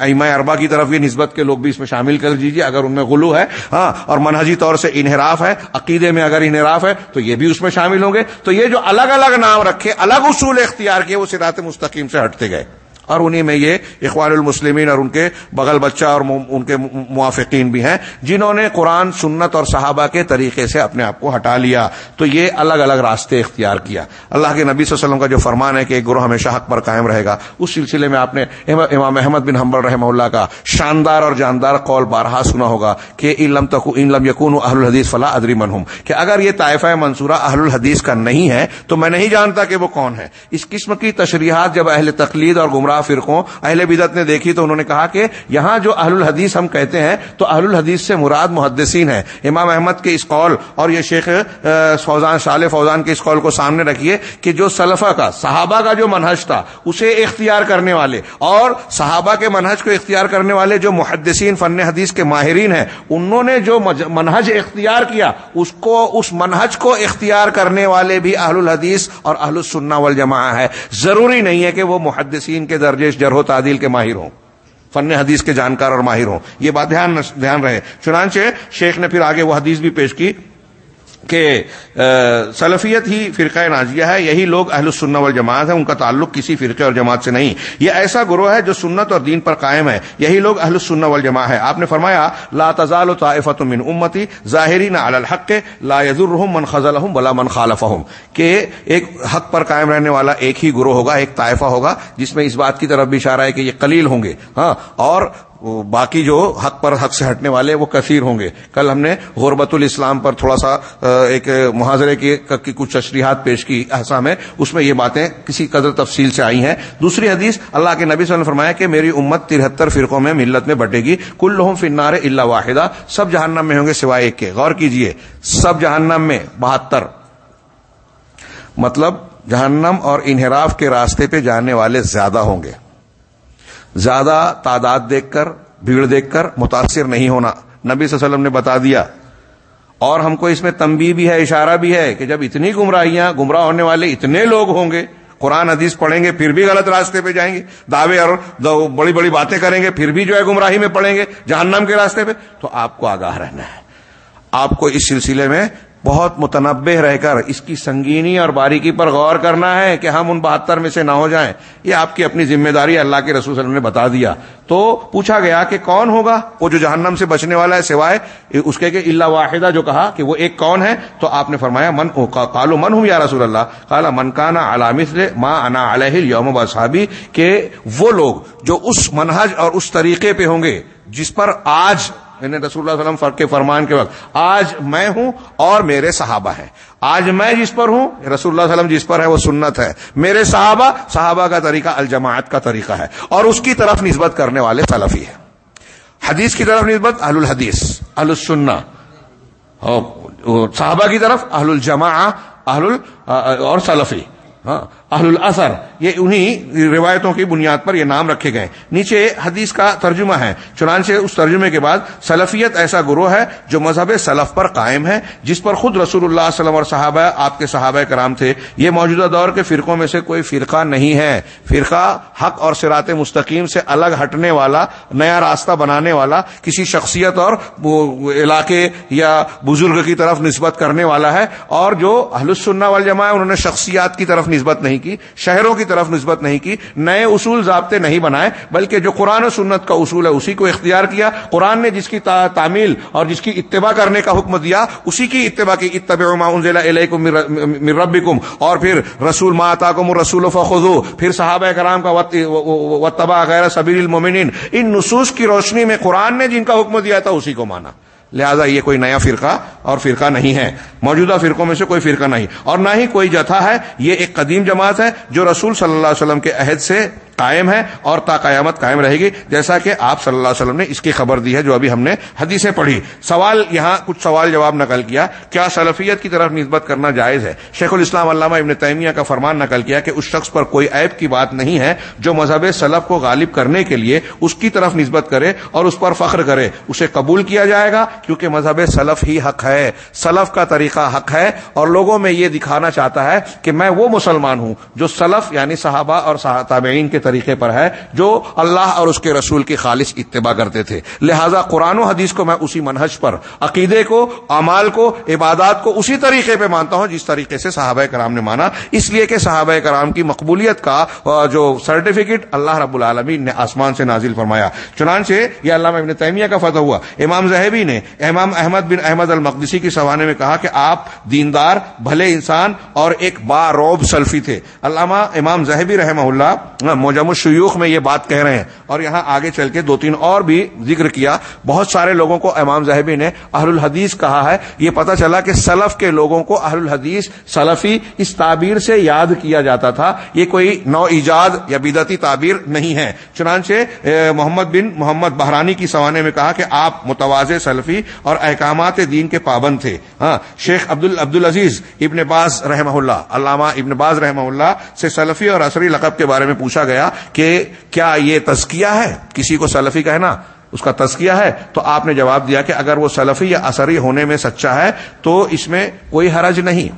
Speaker 1: ایما اربا کی طرف یہ نسبت کے لوگ بھی اس میں شامل کر دیجیے اگر ان میں غلو ہے ہاں اور منہجی طور سے انحراف ہے، عقیدے میں اگر انحراف ہے، تو یہ بھی اس میں شامل ہوں گے۔ تو یہ جو الگ الگ نام رکھے، الگ اصول اختیار کیے، وہ سرات مستقیم سے ہٹتے گئے۔ اور انہی میں یہ اخوان المسلمین اور ان کے بغل بچہ اور ان کے موافقین بھی ہیں، جنہوں نے قرآن، سنت اور صحابہ کے طریقے سے اپنے آپ کو ہٹا لیا۔ تو یہ الگ الگ راستے اختیار کیا۔ اللہ کے نبی صلی اللہ علیہ وسلم کا جو فرمان ہے کہ ایک گروہ ہمیشہ حق پر قائم رہے گا، اس سلسلے میں آپ نے امام احمد بن حمبل رحمہ اللہ کا شاندار اور جاندار قول بارہا سنا ہوگا کہ علم تک علم یقون اہل الحدیث فلاح ادری منہم۔ کہ اگر یہ طائفہ منصورہ اہل الحدیث کا نہیں ہے، تو میں نہیں جانتا کہ وہ کون ہے۔ اس قسم کی تشریحات جب اہل تقلید اور گمراہ گمراہ فرقوں اہل بدت نے دیکھی تو انہوں نے کہا کہ یہاں جو اہل الحدیث ہم کہتے ہیں تو اہل الحدیث سے مراد محدثین ہے امام احمد کے اس قول اور یہ شیخ فوزان، شال فوزان کے اس قول کو سامنے رکھیے کہ جو سلفہ کا، صحابہ کا جو منہج تھا، اسے اختیار کرنے والے اور صحابہ کے منہج کو اختیار کرنے والے جو محدثین فن حدیث کے ماہرین ہیں، انہوں نے جو منہج اختیار کیا، اس کو، اس منہج کو اختیار کرنے والے بھی اہل الحدیث اور اہل السنہ والجماع ہے ضروری نہیں ہے کہ وہ محدثین کے درجے جرح و تعدیل کے ماہر ہوں۔ فن حدیث کے جانکار اور ماہر ہوں۔ یہ بات دھیان دھیان رہے۔ چنانچہ شیخ نے پھر آگے وہ حدیث بھی پیش کی۔ کہ سلفیت ہی فرقہ نازیہ ہے، یہی لوگ اہل السنہ والجماعت ہیں، ان کا تعلق کسی فرقے اور جماعت سے نہیں۔ یہ ایسا گروہ ہے جو سنت اور دین پر قائم ہے، یہی لوگ اہل السنہ والجماعت ہے آپ نے فرمایا، لا تزال طائفۃ من امتی ظاہرین علی الحق، لا يضرهم من خذلهم ولا من خالفهم کہ ایک حق پر قائم رہنے والا ایک ہی گروہ ہوگا، ایک طائفہ ہوگا، جس میں اس بات کی طرف بھی اشارہ ہے کہ یہ قلیل ہوں گے۔ ہاں اور باقی جو حق پر حق سے ہٹنے والے وہ کثیر ہوں گے۔ کل ہم نے غربت الاسلام پر تھوڑا سا ایک محاذرے کی کچھ تشریحات پیش کی احسا میں۔ اس میں یہ باتیں کسی قدر تفصیل سے آئی ہیں۔ دوسری حدیث، اللہ کے نبی صلی اللہ علیہ وسلم نے فرمایا کہ میری امت ترہتر فرقوں میں ملت میں بٹے گی۔ کل لہم فنار اللہ واحدہ۔ سب جہنم میں ہوں گے سوائے ایک کے۔ غور کیجیے، سب جہنم میں بہتر۔ مطلب جہنم اور انحراف کے راستے پہ جانے والے زیادہ ہوں گے۔ زیادہ تعداد دیکھ کر، بھیڑ دیکھ کر متاثر نہیں ہونا۔ نبی صلی اللہ علیہ وسلم نے بتا دیا۔ اور ہم کو اس میں تمبی بھی ہے، اشارہ بھی ہے کہ جب اتنی گمراہیاں، گمراہ ہونے والے اتنے لوگ ہوں گے، قرآن، حدیث پڑھیں گے، پھر بھی غلط راستے پہ جائیں گے، دعوے اور بڑی بڑی باتیں کریں گے، پھر بھی جو ہے گمراہی میں پڑھیں گے، جہنم کے راستے پہ، تو آپ کو آگاہ رہنا ہے۔ آپ کو اس سلسلے میں بہت متنبع رہ کر اس کی سنگینی اور باریکی پر غور کرنا ہے کہ ہم ان بہتر میں سے نہ ہو جائیں۔ یہ آپ کی اپنی ذمہ داری اللہ کے رسول صلی اللہ علیہ وسلم نے بتا دیا۔ تو پوچھا گیا کہ کون ہوگا؟ وہ جو جہنم سے بچنے والا ہے سوائے اس کے کہ اللہ واحدہ جو کہا کہ وہ ایک کون ہے۔ تو آپ نے فرمایا، من کالو من ہوں یا رسول اللہ؟ کالا من کا علامت ماں انا علیہ یوم بصحابی کہ وہ لوگ جو اس منہج اور اس طریقے پہ ہوں گے، جس پر آج یعنی رسول اللہ علیہ وسلم فرق فرمان کے وقت آج میں ہوں اور میرے صحابہ ہیں۔ آج میں جس پر ہوں، رسول اللہ علیہ وسلم جس پر ہے، وہ سنت ہے۔ میرے صحابہ صحابہ کا طریقہ الجماعت کا طریقہ ہے۔ اور اس کی طرف نسبت کرنے والے سلفی ہیں۔ حدیث کی طرف نسبت اہل الحدیث، اہل السنہ۔ صحابہ کی طرف اہل الجماع اہل اور سلفی۔ ہاں اہل الاثر یہ انہی روایتوں کی بنیاد پر یہ نام رکھے گئے۔ نیچے حدیث کا ترجمہ ہے، چنانچہ اس ترجمے کے بعد سلفیت ایسا گروہ ہے جو مذہب سلف پر قائم ہے، جس پر خود رسول اللہ علیہ وسلم اور صحابہ، آپ کے صحابہ کرام تھے۔ یہ موجودہ دور کے فرقوں میں سے کوئی فرقہ نہیں ہے۔ فرقہ حق اور سرات مستقیم سے الگ ہٹنے والا، نیا راستہ بنانے والا، کسی شخصیت اور علاقے یا بزرگ کی طرف نسبت کرنے والا ہے۔ اور جو اہل السنہ والجماع انہوں نے شخصیات کی طرف نسبت نہیں کی، شہروں کی طرف نسبت نہیں کی، نئے اصول ضابطے نہیں بنائے، بلکہ جو قرآن و سنت کا اصول ہے اسی کو اختیار کیا۔ قرآن نے جس کی تعمیل اور جس کی اتباع کرنے کا حکم دیا، اسی کی اتباع کی اتباع ربکم۔ اور پھر رسول ما تاکم رسول فخذو پھر صحابہ کرام کا وطبا غیر سبیل المومنین ان نصوص کی روشنی میں قرآن نے جن کا حکم دیا تھا، اسی کو مانا۔ لہذا یہ کوئی نیا فرقہ اور فرقہ نہیں ہے۔ موجودہ فرقوں میں سے کوئی فرقہ نہیں۔ اور نہ ہی کوئی جتھا ہے، یہ ایک قدیم جماعت ہے جو رسول صلی اللہ علیہ وسلم کے عہد سے قائم ہے اور تا قیامت قائم رہے گی۔ جیسا کہ آپ صلی اللہ علیہ وسلم نے اس کی خبر دی ہے جو ابھی ہم نے حدیثیں پڑھی۔ سوال یہاں کچھ سوال جواب نقل کیا کیا سلفیت کی طرف نسبت کرنا جائز ہے؟ شیخ الاسلام علامہ ابن تیمیہ کا فرمان نقل کیا کہ اس شخص پر کوئی عیب کی بات نہیں ہے جو مذہب سلف کو غالب کرنے کے لیے اس کی طرف نسبت کرے اور اس پر فخر کرے۔ اسے قبول کیا جائے گا کیونکہ مذہب سلف ہی حق ہے۔ سلف کا طریقہ کا حق ہے اور لوگوں میں یہ دکھانا چاہتا ہے کہ میں وہ مسلمان ہوں جو سلف یعنی صحابہ اور تابعین کے طریقے پر ہے جو اللہ اور اس کے رسول کی خالص اتباع کرتے تھے۔ لہذا قرآن و حدیث کو میں اسی منہج پر، عقیدے کو، اعمال کو، عبادات کو اسی طریقے پہ مانتا ہوں جس طریقے سے صحابہ کرام نے مانا۔ اس لیے کہ صحابہ کرام کی مقبولیت کا جو سرٹیفکیٹ اللہ رب العالمین نے آسمان سے نازل فرمایا۔ چنانچہ یہ علامہ ابن تیمیہ کا فتح ہوا۔ امام زہبی نے، امام احمد بن احمد المقدس مقدسی کی سوانے میں کہا کہ آپ دیندار، بھلے انسان اور ایک با روب سلفی تھے۔ علامہ امام زہبی رحمہ اللہ موجم الشیوخ میں یہ بات کہہ رہے ہیں۔ اور یہاں آگے چل کے دو تین اور بھی ذکر کیا۔ بہت سارے لوگوں کو امام زہبی نے اہل الحدیث کہا ہے۔ یہ پتا چلا کہ سلف کے لوگوں کو اہل الحدیث سلفی اس تعبیر سے یاد کیا جاتا تھا۔ یہ کوئی نو ایجاد یا بدعتی تعبیر نہیں ہے۔ چنانچہ محمد بن محمد بحرانی کی سوانے میں کہا کہ آپ متواز سلفی اور احکامات دین کے پابند تھے۔ ہاں شیخ عبد عبد العزیز ابن باز رحمہ اللہ، علامہ ابن باز رحمہ اللہ سے سلفی اور عصری لقب کے بارے میں پوچھا گیا کہ کیا یہ تزکیہ ہے؟ کسی کو سلفی کہنا، اس کا تزکیہ ہے؟ تو آپ نے جواب دیا کہ اگر وہ سلفی یا اثری ہونے میں سچا ہے تو اس میں کوئی حرج نہیں۔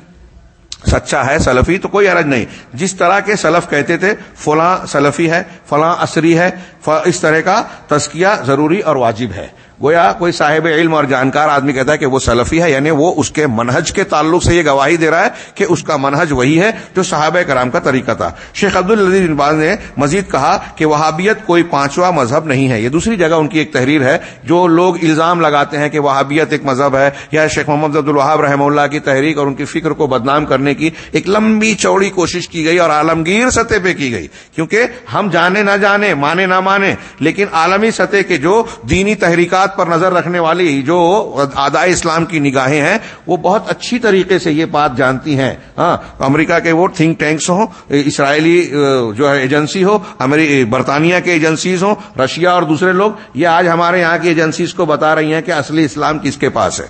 Speaker 1: سچا ہے سلفی تو کوئی حرج نہیں۔ جس طرح کے سلف کہتے تھے، فلاں سلفی ہے، فلاں عصری ہے اس طرح کا تزکیہ ضروری اور واجب ہے۔ گویا کوئی صاحب علم اور جانکار آدمی کہتا ہے کہ وہ سلفی ہے یعنی وہ اس کے منہج کے تعلق سے یہ گواہی دے رہا ہے کہ اس کا منہج وہی ہے جو صحابہ کرام کا طریقہ تھا۔ شیخ عبد العزیز باز نے مزید کہا کہ وہابیت کوئی پانچواں مذہب نہیں ہے۔ یہ دوسری جگہ ان کی ایک تحریر ہے جو لوگ الزام لگاتے ہیں کہ وہابیت ایک مذہب ہے۔ یا شیخ محمد عبد الوہاب رحم اللہ کی تحریک اور ان کی فکر کو بدنام کرنے کی ایک لمبی چوڑی کوشش کی گئی اور عالمگیر سطح پہ کی گئی۔ کیونکہ ہم جانے نہ جانے، مانے نہ مانے، لیکن عالمی سطح کے جو دینی تحریکات پر نظر رکھنے والی جو آدائے اسلام کی نگاہیں ہیں، وہ بہت اچھی طریقے سے یہ بات جانتی ہیں۔ ہاں امریکہ کے وہ تھنک ٹینکس ہوں، اسرائیلی جو ہے ایجنسی ہو برطانیہ کے ایجنسیز ہوں، رشیا اور دوسرے لوگ، یہ آج ہمارے یہاں کی ایجنسیز کو بتا رہی ہیں کہ اصلی اسلام کس کے پاس ہے۔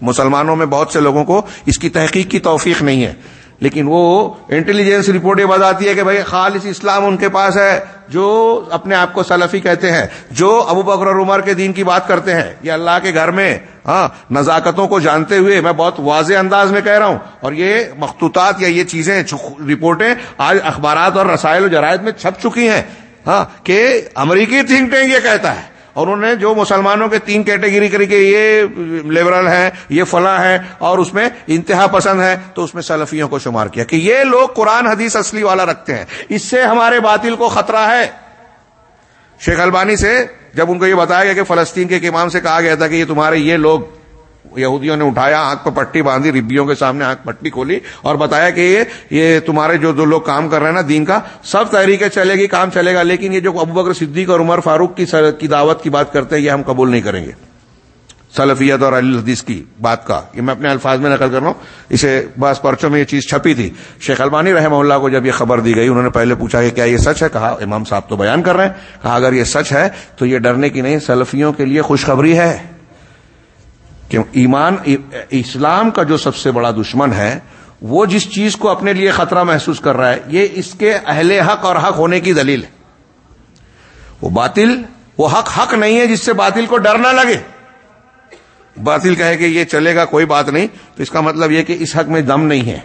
Speaker 1: مسلمانوں میں بہت سے لوگوں کو اس کی تحقیق کی توفیق نہیں ہے۔ لیکن وہ انٹیلیجنس رپورٹ یہ بتاتی ہے کہ بھائی خالص اسلام ان کے پاس ہے جو اپنے آپ کو سلفی کہتے ہیں، جو ابو بکر عمر کے دین کی بات کرتے ہیں۔ یہ اللہ کے گھر میں ہاں نزاکتوں کو جانتے ہوئے میں بہت واضح انداز میں کہہ رہا ہوں۔ اور یہ مخطوطات یا یہ چیزیں رپورٹیں آج اخبارات اور رسائل و جرائد میں چھپ چکی ہیں۔ ہاں کہ امریکی تھنک ٹینک یہ کہتا ہے۔ اور انہوں نے جو مسلمانوں کے تین کیٹیگری کری کہ یہ لبرل ہے یہ فلاں ہیں اور اس میں انتہا پسند ہے تو اس میں سلفیوں کو شمار کیا کہ یہ لوگ قرآن حدیث اصلی والا رکھتے ہیں۔ اس سے ہمارے باطل کو خطرہ ہے۔ شیخ البانی سے جب ان کو یہ بتایا گیا کہ فلسطین کے امام سے کہا گیا تھا کہ یہ تمہارے یہ لوگ یہودیوں نے اٹھایا، آنکھ پہ پٹی باندھی، ربیوں کے سامنے آنکھ پٹی کھولی اور بتایا کہ یہ یہ تمہارے جو دو لوگ کام کر رہے ہیں نا دین کا، سب تحریکیں چلے گی، کام چلے گا، لیکن یہ جو ابو بکر صدیق اور عمر فاروق کی دعوت کی بات کرتے ہیں، یہ ہم قبول نہیں کریں گے۔ سلفیت اور علی الحدیث کی بات کا، یہ میں اپنے الفاظ میں نقل کر رہا ہوں۔ اسے بعض پرچوں میں یہ چیز چھپی تھی۔ شیخ البانی رحمہ اللہ کو جب یہ خبر دی گئی، انہوں نے پہلے پوچھا کہ کیا یہ سچ ہے؟ کہا، امام صاحب تو بیان کر رہے ہیں۔ کہا، اگر یہ سچ ہے تو یہ ڈرنے کی نہیں، سلفیوں کے لیے خوشخبری ہے۔ کہ ایمان اسلام کا جو سب سے بڑا دشمن ہے، وہ جس چیز کو اپنے لیے خطرہ محسوس کر رہا ہے، یہ اس کے اہل حق اور حق ہونے کی دلیل ہے۔ وہ باطل، وہ حق حق نہیں ہے جس سے باطل کو ڈر نہ لگے۔ باطل کہے کہ یہ چلے گا، کوئی بات نہیں۔ تو اس کا مطلب یہ کہ اس حق میں دم نہیں ہے۔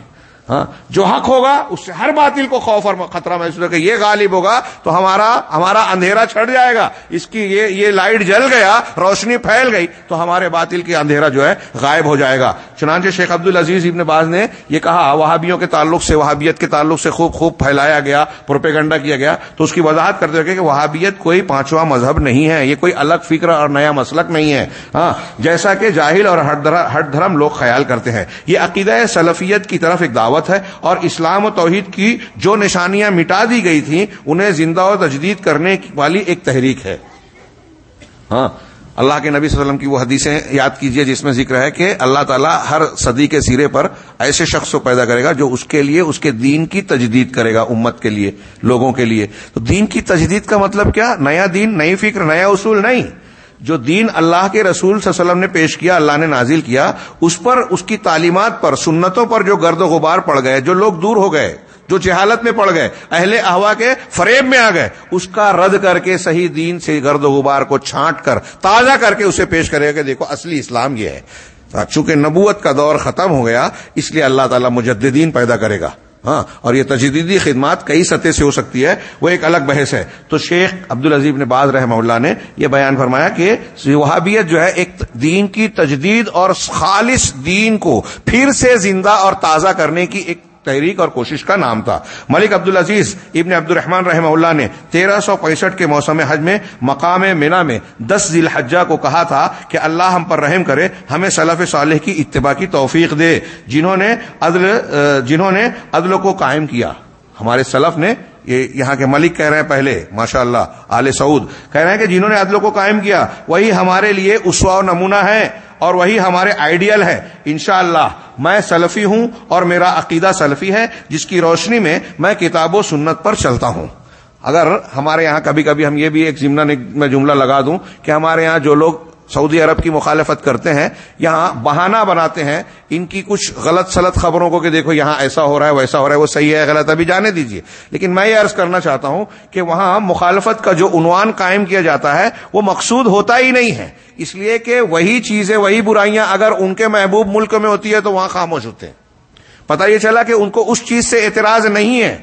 Speaker 1: ہاں؟ جو حق ہوگا، اس سے ہر باطل کو خوف اور خطرہ محسوس کہ یہ غالب ہوگا تو ہمارا ہمارا اندھیرا چھڑ جائے گا۔ اس کی یہ یہ لائٹ جل گیا، روشنی پھیل گئی، تو ہمارے باطل کی اندھیرا جو ہے غائب ہو جائے گا۔ چنانچہ شیخ عبد العزیز ابن باز نے یہ کہا، وہابیوں کے تعلق سے، وہابیت کے تعلق سے خوب خوب پھیلایا گیا، پروپیگنڈا کیا گیا۔ تو اس کی وضاحت کرتے ہوئے کہ وہابیت کوئی پانچواں مذہب نہیں ہے، یہ کوئی الگ فکر اور نیا مسلک نہیں ہے۔ ہاں جیسا کہ جاہل اور ہٹ دھرم لوگ خیال کرتے ہیں۔ یہ عقیدہ سلفیت کی طرف ایک دعوت دعوت ہے اور اسلام و توحید کی جو نشانیاں مٹا دی گئی تھیں، انہیں زندہ و تجدید کرنے والی ایک تحریک ہے۔ ہاں اللہ کے نبی صلی اللہ علیہ وسلم کی وہ حدیثیں یاد کیجیے جس میں ذکر ہے کہ اللہ تعالیٰ ہر صدی کے سرے پر ایسے شخص کو پیدا کرے گا جو اس کے لیے، اس کے دین کی تجدید کرے گا امت کے لیے، لوگوں کے لیے۔ تو دین کی تجدید کا مطلب کیا؟ نیا دین، نئی فکر، نیا اصول نہیں۔ جو دین اللہ کے رسول صلی اللہ علیہ وسلم نے پیش کیا، اللہ نے نازل کیا، اس پر، اس کی تعلیمات پر، سنتوں پر جو گرد و غبار پڑ گئے، جو لوگ دور ہو گئے، جو جہالت میں پڑ گئے، اہل احوا کے فریب میں آ گئے، اس کا رد کر کے صحیح دین سے گرد و غبار کو چھانٹ کر، تازہ کر کے اسے پیش کرے گا کہ دیکھو، اصلی اسلام یہ ہے۔ چونکہ نبوت کا دور ختم ہو گیا، اس لیے اللہ تعالیٰ مجددین پیدا کرے گا۔ ہاں اور یہ تجدیدی خدمات کئی سطح سے ہو سکتی ہے، وہ ایک الگ بحث ہے۔ تو شیخ عبد العزیب نے باز رحمہ اللہ نے یہ بیان فرمایا کہ وہابیت جو ہے، ایک دین کی تجدید اور خالص دین کو پھر سے زندہ اور تازہ کرنے کی ایک تحریک اور کوشش کا نام تھا۔ ملک عبد العزیز ابن عبد الرحمن رحمہ اللہ نے تیرہ سو پینسٹھ کے موسم حج میں مقام مینا میں دس ذی الحجہ کو کہا تھا کہ اللہ ہم پر رحم کرے، ہمیں صلاف صالح کی اتباع کی توفیق دے۔ جنہوں نے عدل، جنہوں نے عدل کو قائم کیا، ہمارے سلف نے یہ یہاں کے ملک کہہ رہے ہیں پہلے ماشاء اللہ آل سعود۔ کہہ رہے ہیں کہ جنہوں نے عدل کو قائم کیا، وہی ہمارے لیے اسوا و نمونہ ہے اور وہی ہمارے آئیڈیل ہے انشاءاللہ، میں سلفی ہوں اور میرا عقیدہ سلفی ہے، جس کی روشنی میں میں کتاب و سنت پر چلتا ہوں۔ اگر ہمارے یہاں کبھی کبھی ہم یہ بھی ایک میں جملہ لگا دوں کہ ہمارے یہاں جو لوگ سعودی عرب کی مخالفت کرتے ہیں، یہاں بہانہ بناتے ہیں، ان کی کچھ غلط سلط خبروں کو کہ دیکھو یہاں ایسا ہو رہا ہے، ویسا ہو رہا ہے، وہ صحیح ہے، غلط ابھی جانے دیجیے لیکن میں یہ عرض کرنا چاہتا ہوں کہ وہاں مخالفت کا جو عنوان قائم کیا جاتا ہے، وہ مقصود ہوتا ہی نہیں ہے۔ اس لیے کہ وہی چیزیں، وہی برائیاں اگر ان کے محبوب ملک میں ہوتی ہے تو وہاں خاموش ہوتے ہیں۔ پتہ یہ چلا کہ ان کو اس چیز سے اعتراض نہیں ہے۔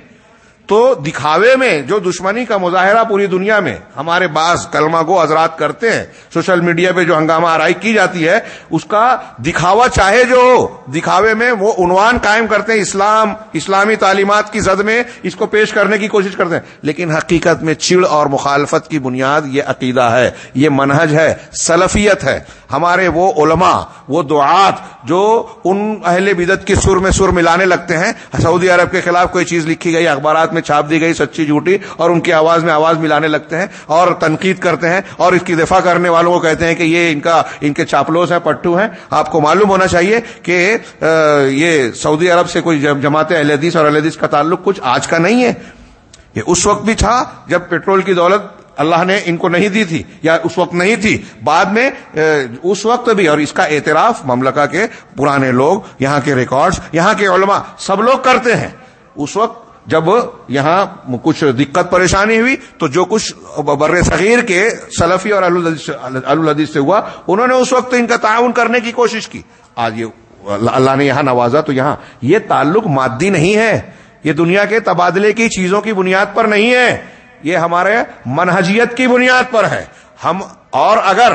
Speaker 1: تو دکھاوے میں جو دشمنی کا مظاہرہ پوری دنیا میں ہمارے بعض کلمہ کو حضرات کرتے ہیں، سوشل میڈیا پہ جو ہنگامہ آرائی کی جاتی ہے، اس کا دکھاوا چاہے جو ہو، دکھاوے میں وہ عنوان قائم کرتے ہیں اسلام، اسلامی تعلیمات کی زد میں اس کو پیش کرنے کی کوشش کرتے ہیں۔ لیکن حقیقت میں چڑ اور مخالفت کی بنیاد یہ عقیدہ ہے، یہ منہج ہے، سلفیت ہے۔ ہمارے وہ علماء، وہ دعات جو ان اہل بدت کی سر میں سر ملانے لگتے ہیں، سعودی عرب کے خلاف کوئی چیز لکھی گئی، اخبارات میں چھاپ دی گئی، سچی جھوٹی، اور ان کی آواز میں آواز ملانے لگتے ہیں اور تنقید کرتے ہیں اور اس کی دفاع کرنے والوں کو کہتے ہیں کہ یہ ان کا، ان کے چاپلوس ہیں پٹو ہیں۔ آپ کو معلوم ہونا چاہیے کہ یہ سعودی عرب سے کوئی جماعت اہل حدیث اور اہل حدیث کا تعلق کچھ آج کا نہیں ہے۔ یہ اس وقت بھی تھا جب پیٹرول کی دولت اللہ نے ان کو نہیں دی تھی یا اس وقت نہیں تھی بعد میں اس وقت بھی، اور اس کا اعتراف مملکہ کے پرانے لوگ، یہاں کے ریکارڈز، یہاں کے علماء، سب لوگ کرتے ہیں۔ اس وقت جب یہاں کچھ دقت پریشانی ہوئی تو جو کچھ بر صغیر کے سلفی اور الحدیث سے ہوا، انہوں نے اس وقت ان کا تعاون کرنے کی کوشش کی۔ آج یہ اللہ نے یہاں نوازا تو یہاں، یہ تعلق مادی نہیں ہے۔ یہ دنیا کے تبادلے کی چیزوں کی بنیاد پر نہیں ہے۔ یہ ہمارے منہجیت کی بنیاد پر ہے۔ ہم، اور اگر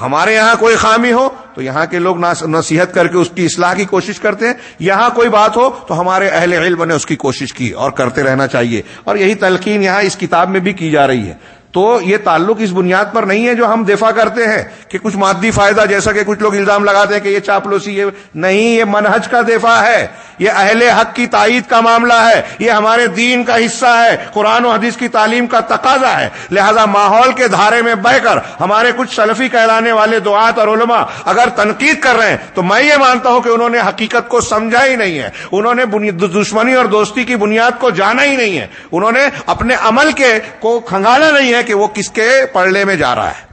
Speaker 1: ہمارے یہاں کوئی خامی ہو، تو یہاں کے لوگ نصیحت کر کے اس کی اصلاح کی کوشش کرتے ہیں۔ یہاں کوئی بات ہو، تو ہمارے اہل علم نے اس کی کوشش کی اور کرتے رہنا چاہیے۔ اور یہی تلقین یہاں اس کتاب میں بھی کی جا رہی ہے۔ تو یہ تعلق اس بنیاد پر نہیں ہے جو ہم دفاع کرتے ہیں کہ کچھ مادی فائدہ جیسا کہ کچھ لوگ الزام لگاتے ہیں کہ یہ چاپلوسی یہ نہیں، یہ منہج کا دفاع ہے، یہ اہل حق کی تائید کا معاملہ ہے، یہ ہمارے دین کا حصہ ہے، قرآن و حدیث کی تعلیم کا تقاضا ہے۔ لہذا ماحول کے دھارے میں بہ کر ہمارے کچھ سلفی کہلانے والے دعات اور علماء اگر تنقید کر رہے ہیں تو میں یہ مانتا ہوں کہ انہوں نے حقیقت کو سمجھا ہی نہیں ہے۔ انہوں نے دشمنی اور دوستی کی بنیاد کو جانا ہی نہیں ہے۔ انہوں نے اپنے عمل کے کو کھنگالا نہیں ہے۔ کہ وہ کس کے پڑھنے میں جا رہا ہے۔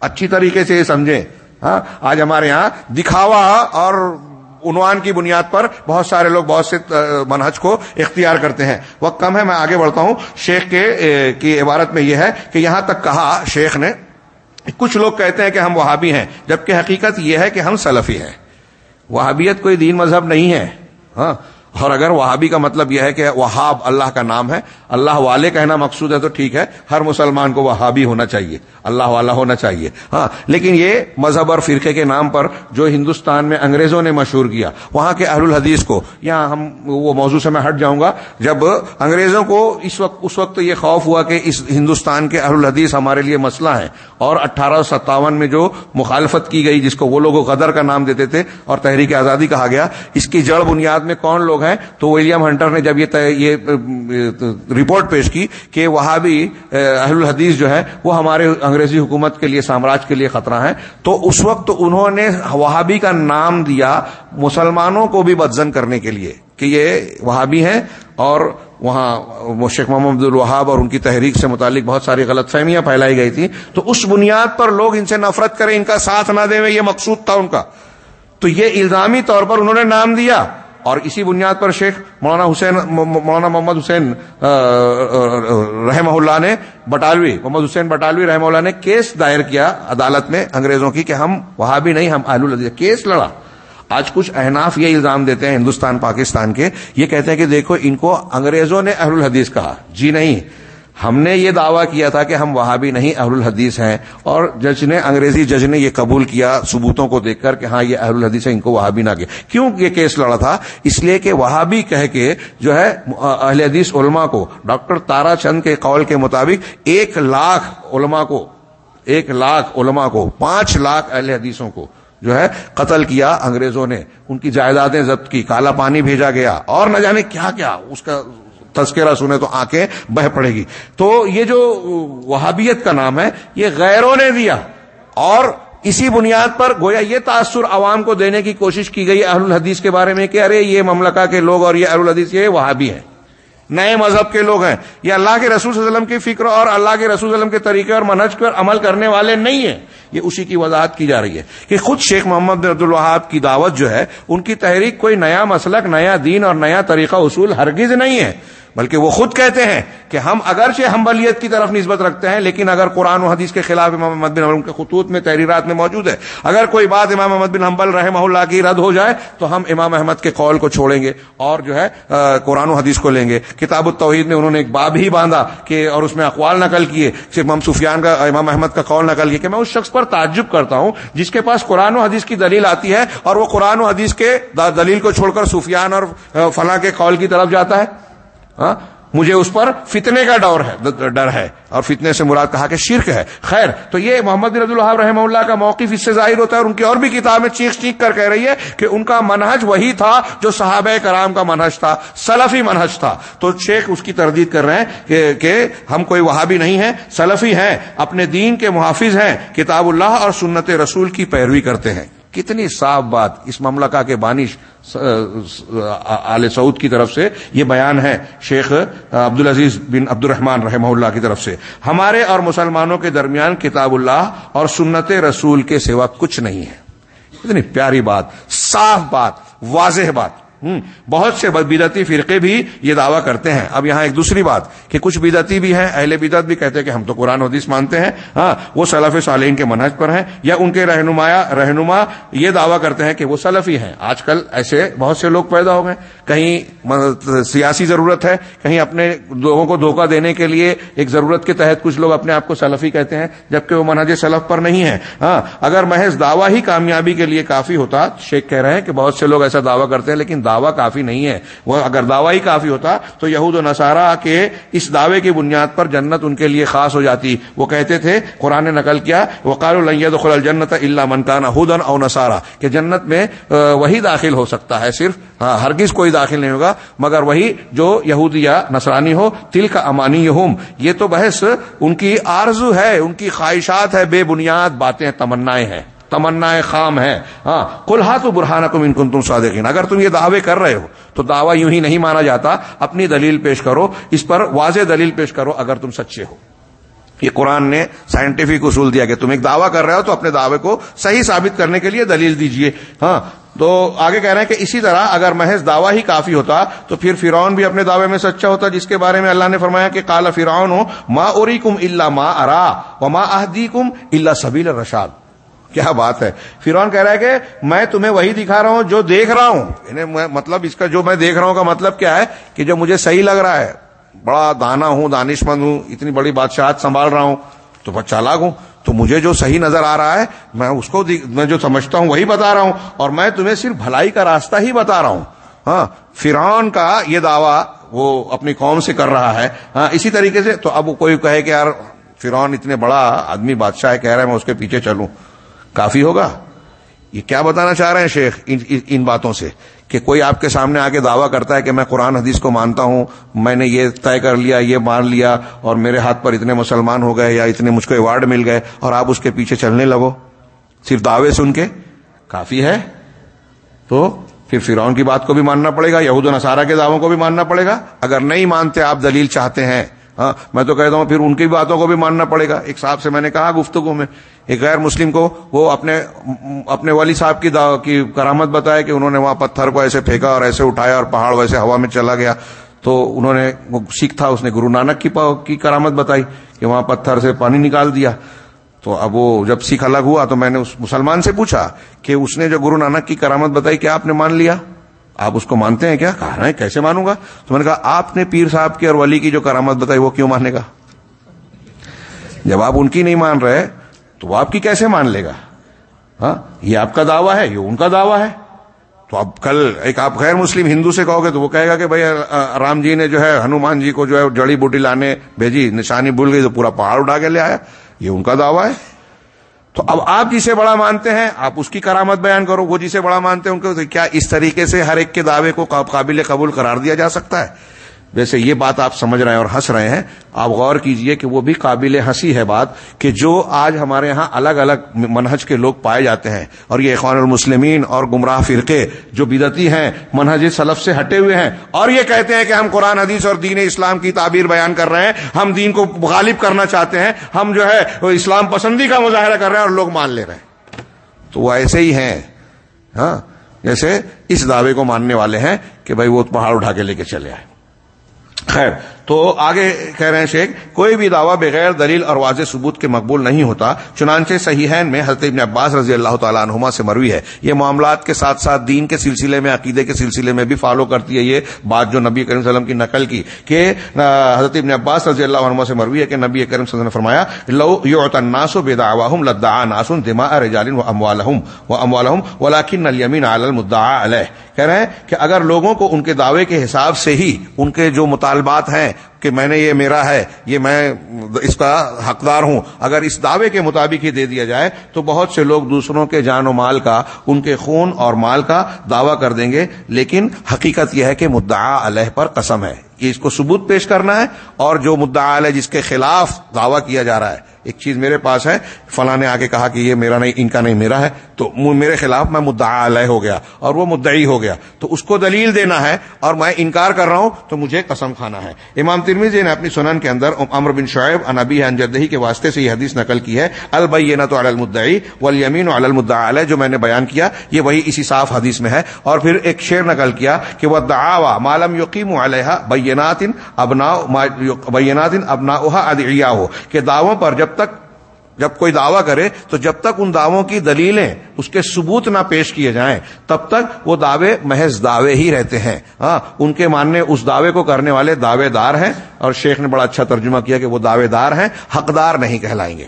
Speaker 1: اچھی طریقے سے یہ سمجھیں۔ ہاں آج ہمارے یہاں دکھاوا اور عنوان کی بنیاد پر بہت سارے لوگ بہت سے منہج کو اختیار کرتے ہیں۔ وقت کم ہے، میں آگے بڑھتا ہوں۔ شیخ کے کی عبارت میں یہ ہے کہ یہاں تک کہا شیخ نے، کچھ لوگ کہتے ہیں کہ ہم وہابی ہیں، جبکہ حقیقت یہ ہے کہ ہم سلفی ہیں۔ وہابیت کوئی دین مذہب نہیں ہے۔ ہاں اور اگر وہابی کا مطلب یہ ہے کہ وہاب اللہ کا نام ہے، اللہ والے کہنا مقصود ہے تو ٹھیک ہے، ہر مسلمان کو وہابی ہونا چاہیے، اللہ والا ہونا چاہیے۔ ہاں لیکن یہ مذہب اور فرقے کے نام پر جو ہندوستان میں انگریزوں نے مشہور کیا، وہاں کے اہل الحدیث کو، یہاں ہم وہ موضوع سے میں ہٹ جاؤں گا، جب انگریزوں کو اس وقت اس وقت یہ خوف ہوا کہ اس ہندوستان کے اہل الحدیث ہمارے لیے مسئلہ ہے اور اٹھارہ سو ستاون میں جو مخالفت کی گئی، جس کو وہ لوگ غدر کا نام دیتے تھے اور تحریک آزادی کہا گیا، اس کی جڑ بنیاد میں کون لوگ لوگ ہیں۔ تو ولیم ہنٹر نے جب یہ یہ رپورٹ پیش کی کہ وہاں بھی اہل الحدیث جو ہے وہ ہمارے انگریزی حکومت کے لیے، سامراج کے لیے خطرہ ہے تو اس وقت انہوں نے وہابی کا نام دیا مسلمانوں کو بھی بدزن کرنے کے لیے کہ یہ وہابی ہیں اور وہاں شیخ محمد الوہاب اور ان کی تحریک سے متعلق بہت ساری غلط فہمیاں پھیلائی گئی تھی تو اس بنیاد پر لوگ ان سے نفرت کریں، ان کا ساتھ نہ دیں، یہ مقصود تھا ان کا۔ تو یہ الزامی طور پر انہوں نے نام دیا۔ اور اسی بنیاد پر شیخ مولانا حسین مولانا محمد حسین رحمہ اللہ نے بٹالوی محمد حسین بٹالوی رحمہ اللہ نے کیس دائر کیا عدالت میں انگریزوں کی کہ ہم وہاں بھی نہیں، ہم اہل الحدیث کیس لڑا۔ آج کچھ احناف یہ الزام دیتے ہیں ہندوستان، پاکستان کے، یہ کہتے ہیں کہ دیکھو ان کو انگریزوں نے اہل الحدیث کہا۔ جی نہیں۔ ہم نے یہ دعویٰ کیا تھا کہ ہم وہاں بھی نہیں اہل الحدیث ہیں۔ اور جج نے، انگریزی جج نے یہ قبول کیا ثبوتوں کو دیکھ کر کہ ہاں یہ اہل الحدیث ہے ان کو وہاں بھی نہ کیا کیوں یہ کیس لڑا تھا؟ اس لیے کہ وہاں بھی کہہ کے جو ہے اہل حدیث علماء کو، ڈاکٹر تارا چند کے قول کے مطابق ایک لاکھ علماء کو، ایک لاکھ علماء کو، پانچ لاکھ اہل حدیثوں کو جو ہے قتل کیا انگریزوں نے۔ ان کی جائیدادیں ضبط کی، کالا پانی بھیجا گیا۔ اور نہ جانے کیا کیا، اس کا تذکرہ سنے تو آنکھیں بہ پڑے گی۔ تو یہ جو وہابیت کا نام ہے، یہ غیروں نے دیا۔ اور اسی بنیاد پر گویا یہ تاثر عوام کو دینے کی کوشش کی گئی اہل الحدیث کے بارے میں کہ ارے یہ مملکہ کے لوگ اور یہ اہل الحدیث یہ وہابی ہیں۔ نئے مذہب کے لوگ ہیں۔ یہ اللہ کے رسول صلی اللہ علیہ وسلم کی فکر اور اللہ کے رسول صلی اللہ علیہ وسلم کے طریقے اور منہج پر عمل کرنے والے نہیں ہیں۔ یہ اسی کی وضاحت کی جا رہی ہے کہ خود شیخ محمد بن عبد الوہاب کی دعوت جو ہے، ان کی تحریک کوئی نیا مسلک، نیا دین اور نیا طریقہ اصول ہرگز نہیں ہے۔ بلکہ وہ خود کہتے ہیں کہ ہم اگرچہ ہمبلیت کی طرف نسبت رکھتے ہیں، لیکن اگر قرآن و حدیث کے خلاف امام محمد بن کے خطوط میں تحریرات میں موجود ہے، اگر کوئی بات امام محمد بن حنبل رحمہ اللہ کی رد ہو جائے، تو ہم امام احمد کے قول کو چھوڑیں گے اور جو ہے قرآن و حدیث کو لیں گے۔ کتاب التوحید میں انہوں نے ایک باب ہی باندھا کہ اور اس میں اقوال نقل کیے، صرف امام سفیان کا، امام احمد کا قول نقل کیا کہ میں اس شخص پر تعجب کرتا ہوں جس کے پاس قرآن و حدیث کی دلیل آتی ہے اور وہ قرآن و حدیث کے دلیل کو چھوڑ کر سفیان اور فلاں کے قول کی طرف جاتا ہے۔ ہاں؟ مجھے اس پر فتنے کا ڈور ہے، ڈر ہے، اور فتنے سے مراد کہا کہ شرک ہے۔ خیر، تو یہ محمد رضی اللہ رحمہ اللہ کا موقف اس سے ظاہر ہوتا ہے اور ان کی اور بھی کتابیں چیخ چیخ کر کہہ رہی ہے کہ ان کا منہج وہی تھا جو صحابہ کرام کا منہج تھا، سلفی منہج تھا۔ تو شیخ اس کی تردید کر رہے ہیں کہ کہ ہم کوئی وہابی نہیں ہیں، سلفی ہیں، اپنے دین کے محافظ ہیں، کتاب اللہ اور سنت رسول کی پیروی کرتے ہیں۔ کتنی صاف بات اس مملکہ کے بانش آل سعود کی طرف سے یہ بیان ہے شیخ عبد العزیز بن عبد الرحمان رحمہ اللہ کی طرف سے۔ ہمارے اور مسلمانوں کے درمیان کتاب اللہ اور سنت رسول کے سوا کچھ نہیں ہے۔ اتنی پیاری بات، صاف بات، واضح بات۔ بہت سے بدتی فرقے بھی یہ دعویٰ کرتے ہیں۔ اب یہاں ایک دوسری بات کہ کچھ بدتی بھی ہیں، اہل بدت بھی کہتے ہیں کہ ہم تو قرآن حدیث مانتے ہیں۔ ہاں وہ سلف صالحین کے منہج پر ہیں یا ان کے رہنما رہنما یہ دعویٰ کرتے ہیں کہ وہ سلفی ہیں۔ آج کل ایسے بہت سے لوگ پیدا ہو گئے۔ کہیں مطلب سیاسی ضرورت ہے، کہیں اپنے لوگوں کو دھوکہ دینے کے لیے ایک ضرورت کے تحت کچھ لوگ اپنے آپ کو سلفی کہتے ہیں، جبکہ وہ منہج سلف پر نہیں ہے ہاں اگر محض دعویٰ ہی کامیابی کے لیے کافی ہوتا، شیخ کہہ رہے ہیں کہ بہت سے لوگ ایسا دعویٰ کرتے ہیں، لیکن دعویٰ کافی نہیں ہے۔ وہ اگر دعویٰ ہی کافی ہوتا تو یہود و نصارہ کے اس دعوے کی بنیاد پر جنت ان کے لیے خاص ہو جاتی۔ وہ کہتے تھے، قرآن نے نقل کیا وقال الخل الجنت اللہ منکانہ ہدن او نصارہ کہ جنت میں وہی داخل ہو سکتا ہے، صرف ہاں ہرگز کوئی داخل نہیں ہوگا، مگر وہی جو یہود یا نصرانی ہو تل کا امانی ہوں یہ تو بحث ان کی آرزو ہے، ان کی خواہشات ہے، بے بنیاد باتیں، تمنائیں ہیں۔ تمنا خام ہے ہاں کلحا تو برہانہ کم ان کن تم صادقین۔ اگر تم یہ دعوے کر رہے ہو، تو دعویٰ یوں ہی نہیں مانا جاتا۔ اپنی دلیل پیش کرو، اس پر واضح دلیل پیش کرو اگر تم سچے ہو۔ یہ قرآن نے سائنٹیفک اصول دیا کہ تم ایک دعویٰ کر رہے ہو تو اپنے دعوے کو صحیح ثابت کرنے کے لیے دلیل دیجیے ہاں تو آگے کہہ رہے ہیں کہ اسی طرح اگر محض دعویٰ ہی کافی ہوتا، تو پھر فرعون بھی اپنے دعوے میں سچا ہوتا، جس کے بارے میں اللہ نے فرمایا کہ کالا فرعون ہو ماں اوری کم اللہ ماں ارا و ماں احدی کم اللہ سبیل رشاد کیا بات ہے؟ فرون کہہ رہا ہے کہ میں تمہیں وہی دکھا رہا ہوں جو دیکھ رہا ہوں۔ یعنی مطلب اس کا جو میں دیکھ رہا ہوں کا مطلب کیا ہے کہ جو مجھے صحیح لگ رہا ہے۔ بڑا دانا ہوں دانش مند ہوں، اتنی بڑی بادشاہت سنبھال رہا ہوں، تو بہت چالاک ہوں۔ تو مجھے جو صحیح نظر آ رہا ہے، میں اس کو میں جو سمجھتا ہوں وہی بتا رہا ہوں۔ اور میں تمہیں صرف بھلائی کا راستہ ہی بتا رہا ہوں۔ ہاں فرعون کا یہ دعویٰ وہ اپنی قوم سے کر رہا ہے۔ ہاں اسی طریقے سے تو اب کوئی کہے کہ یار، فرعون اتنے بڑا آدمی بادشاہ ہے کہہ رہا ہے، میں اس کے پیچھے چلوں۔ کافی ہوگا۔ یہ کیا بتانا چاہ رہے ہیں شیخ ان, ان باتوں سے؟ کہ کوئی آپ کے سامنے آ کے دعویٰ کرتا ہے کہ میں قرآن حدیث کو مانتا ہوں میں نے یہ طے کر لیا یہ مان لیا اور میرے ہاتھ پر اتنے مسلمان ہو گئے یا اتنے مجھ کو ایوارڈ مل گئے اور آپ اس کے پیچھے چلنے لگو؟ صرف دعوے سن کے؟ کافی ہے۔ تو پھر فرعون کی بات کو بھی ماننا پڑے گا یہود و نصارہ کے دعووں کو بھی ماننا پڑے گا۔ اگر نہیں مانتے آپ دلیل چاہتے ہیں۔ ہاں میں تو کہتا ہوں پھر ان کی باتوں کو بھی ماننا پڑے گا۔ ایک صاحب سے میں نے کہا گفتگو میں، ایک غیر مسلم کو وہ اپنے اپنے والی صاحب کی کی کرامت بتایا کہ انہوں نے وہاں پتھر کو ایسے پھینکا اور ایسے اٹھایا اور پہاڑ ویسے ہوا میں چلا گیا۔ تو انہوں نے وہ سکھ تھا، اس نے گرو نانک کی کرامت بتائی کہ وہاں پتھر سے پانی نکال دیا۔ تو اب وہ جب سکھ الگ ہوا تو میں نے اس مسلمان سے پوچھا کہ اس نے جو گرو نانک کی کرامت بتائی کیا آپ نے مان لیا؟ آپ اس کو مانتے ہیں کیا؟ کہا ہے، کیسے مانوں گا؟ تو میں نے کہا، آپ نے پیر صاحب کی اور ولی کی جو کرامت بتائی، وہ کیوں مانے گا؟ جب آپ ان کی نہیں مان رہے، تو وہ آپ کی کیسے مان لے گا؟ ہاں؟ یہ آپ کا دعویٰ ہے، یہ ان کا دعویٰ ہے۔ تو اب کل ایک آپ غیر مسلم ہندو سے کہو گے، تو وہ کہے گا کہ بھائی رام جی نے جو ہے، ہنومان جی کو جو ہے، جڑی بوٹی لانے، بھیجی، نشانی بھول گئی، تو پورا پہاڑ اٹھا کے لے آیا۔ یہ ان کا دعویٰ ہے۔ تو اب آپ جسے بڑا مانتے ہیں، آپ اس کی کرامت بیان کرو۔ وہ جسے بڑا مانتے ہیں، ان کو کیا اس طریقے سے ہر ایک کے دعوے کو قابل قبول قرار دیا جا سکتا ہے؟ ویسے یہ بات آپ سمجھ رہے ہیں اور ہنس رہے ہیں، آپ غور کیجیے کہ وہ بھی قابل ہنسی ہے بات کہ جو آج ہمارے یہاں الگ الگ منہج کے لوگ پائے جاتے ہیں۔ اور یہ اخوان المسلمین اور گمراہ فرقے جو بدتی ہیں، منہج سلف سے ہٹے ہوئے ہیں۔ اور یہ کہتے ہیں کہ ہم قرآن، حدیث اور دین اسلام کی تعبیر بیان کر رہے ہیں۔ ہم دین کو غالب کرنا چاہتے ہیں۔ ہم جو ہے اسلام پسندی کا مظاہرہ کر رہے ہیں اور لوگ مان لے رہے ہیں۔ تو وہ ایسے ہی ہیں۔ ہاں جیسے اس دعوے کو ماننے والے ہیں کہ بھائی وہ پہاڑ اٹھا کے لے کے چلے آئے۔ خیر تو آگے کہہ رہے ہیں شیخ، کوئی بھی دعویٰ بغیر دلیل اور واضح ثبوت کے مقبول نہیں ہوتا، چنانچہ صحیحین میں حضرت ابن عباس رضی اللہ تعالیٰ عنہما سے مروی ہے۔ یہ معاملات کے ساتھ ساتھ دین کے سلسلے میں، عقیدے کے سلسلے میں بھی فالو کرتی ہے۔ یہ بات جو نبی کریم صلی اللہ علیہ وسلم کی نقل کی کہ حضرت ابن عباس رضی اللہ عنہ سے مروی ہے کہ نبی کریم صلی اللہ علیہ وسلم نے فرمایا، لو یعت الناس بدعواہم لدعا ناس دماء رجال و اموالہم و اموالہم ولکن الیمین علی المدعا علیہ۔ کہہ رہے ہیں کہ اگر لوگوں کو ان کے دعوے کے حساب سے ہی، ان کے جو مطالبات ہیں کہ میں نے یہ میرا ہے، یہ میں اس کا حقدار ہوں۔ اگر اس دعوے کے مطابق ہی دے دیا جائے، تو بہت سے لوگ دوسروں کے جان و مال کا، ان کے خون اور مال کا دعویٰ کر دیں گے۔ لیکن حقیقت یہ ہے کہ مدعا علیہ پر قسم ہے۔ کہ اس کو ثبوت پیش کرنا ہے اور جو مدعا علیہ جس کے خلاف دعویٰ کیا جا رہا ہے ایک چیز میرے پاس ہے، فلاں نے آ کے کہا کہ یہ میرا نہیں، ان کا نہیں، میرا ہے، تو میرے خلاف میں مدعا علیہ ہو گیا اور وہ مدعی ہو گیا۔ تو اس کو دلیل دینا ہے اور میں انکار کر رہا ہوں، تو مجھے قسم کھانا ہے۔ امام ترمیزی نے اپنی سنن کے اندر امر بن شعیب انبی انجدہی کے واسطے سے یہ حدیث نقل کی ہے البینہ تو المدعی والیمین و المدعا علیہ، جو میں نے بیان کیا، یہ وہی اسی صاف حدیث میں ہے۔ اور پھر ایک شعر نقل کیا کہ وہ دعا مالم یقیم علیہ بینات ابنا بینات ابنا ادعیا ہو کہ دعووں پر جب تک جب کوئی دعویٰ کرے تو جب تک ان دعووں کی دلیلیں اس کے ثبوت نہ پیش کیے جائیں، تب تک وہ دعوے محض دعوے ہی رہتے ہیں۔ ہاں ان کے ماننے اس دعوے کو کرنے والے دعوے دار ہیں اور شیخ نے بڑا اچھا ترجمہ کیا کہ وہ دعوے دار ہیں، حقدار نہیں کہلائیں گے۔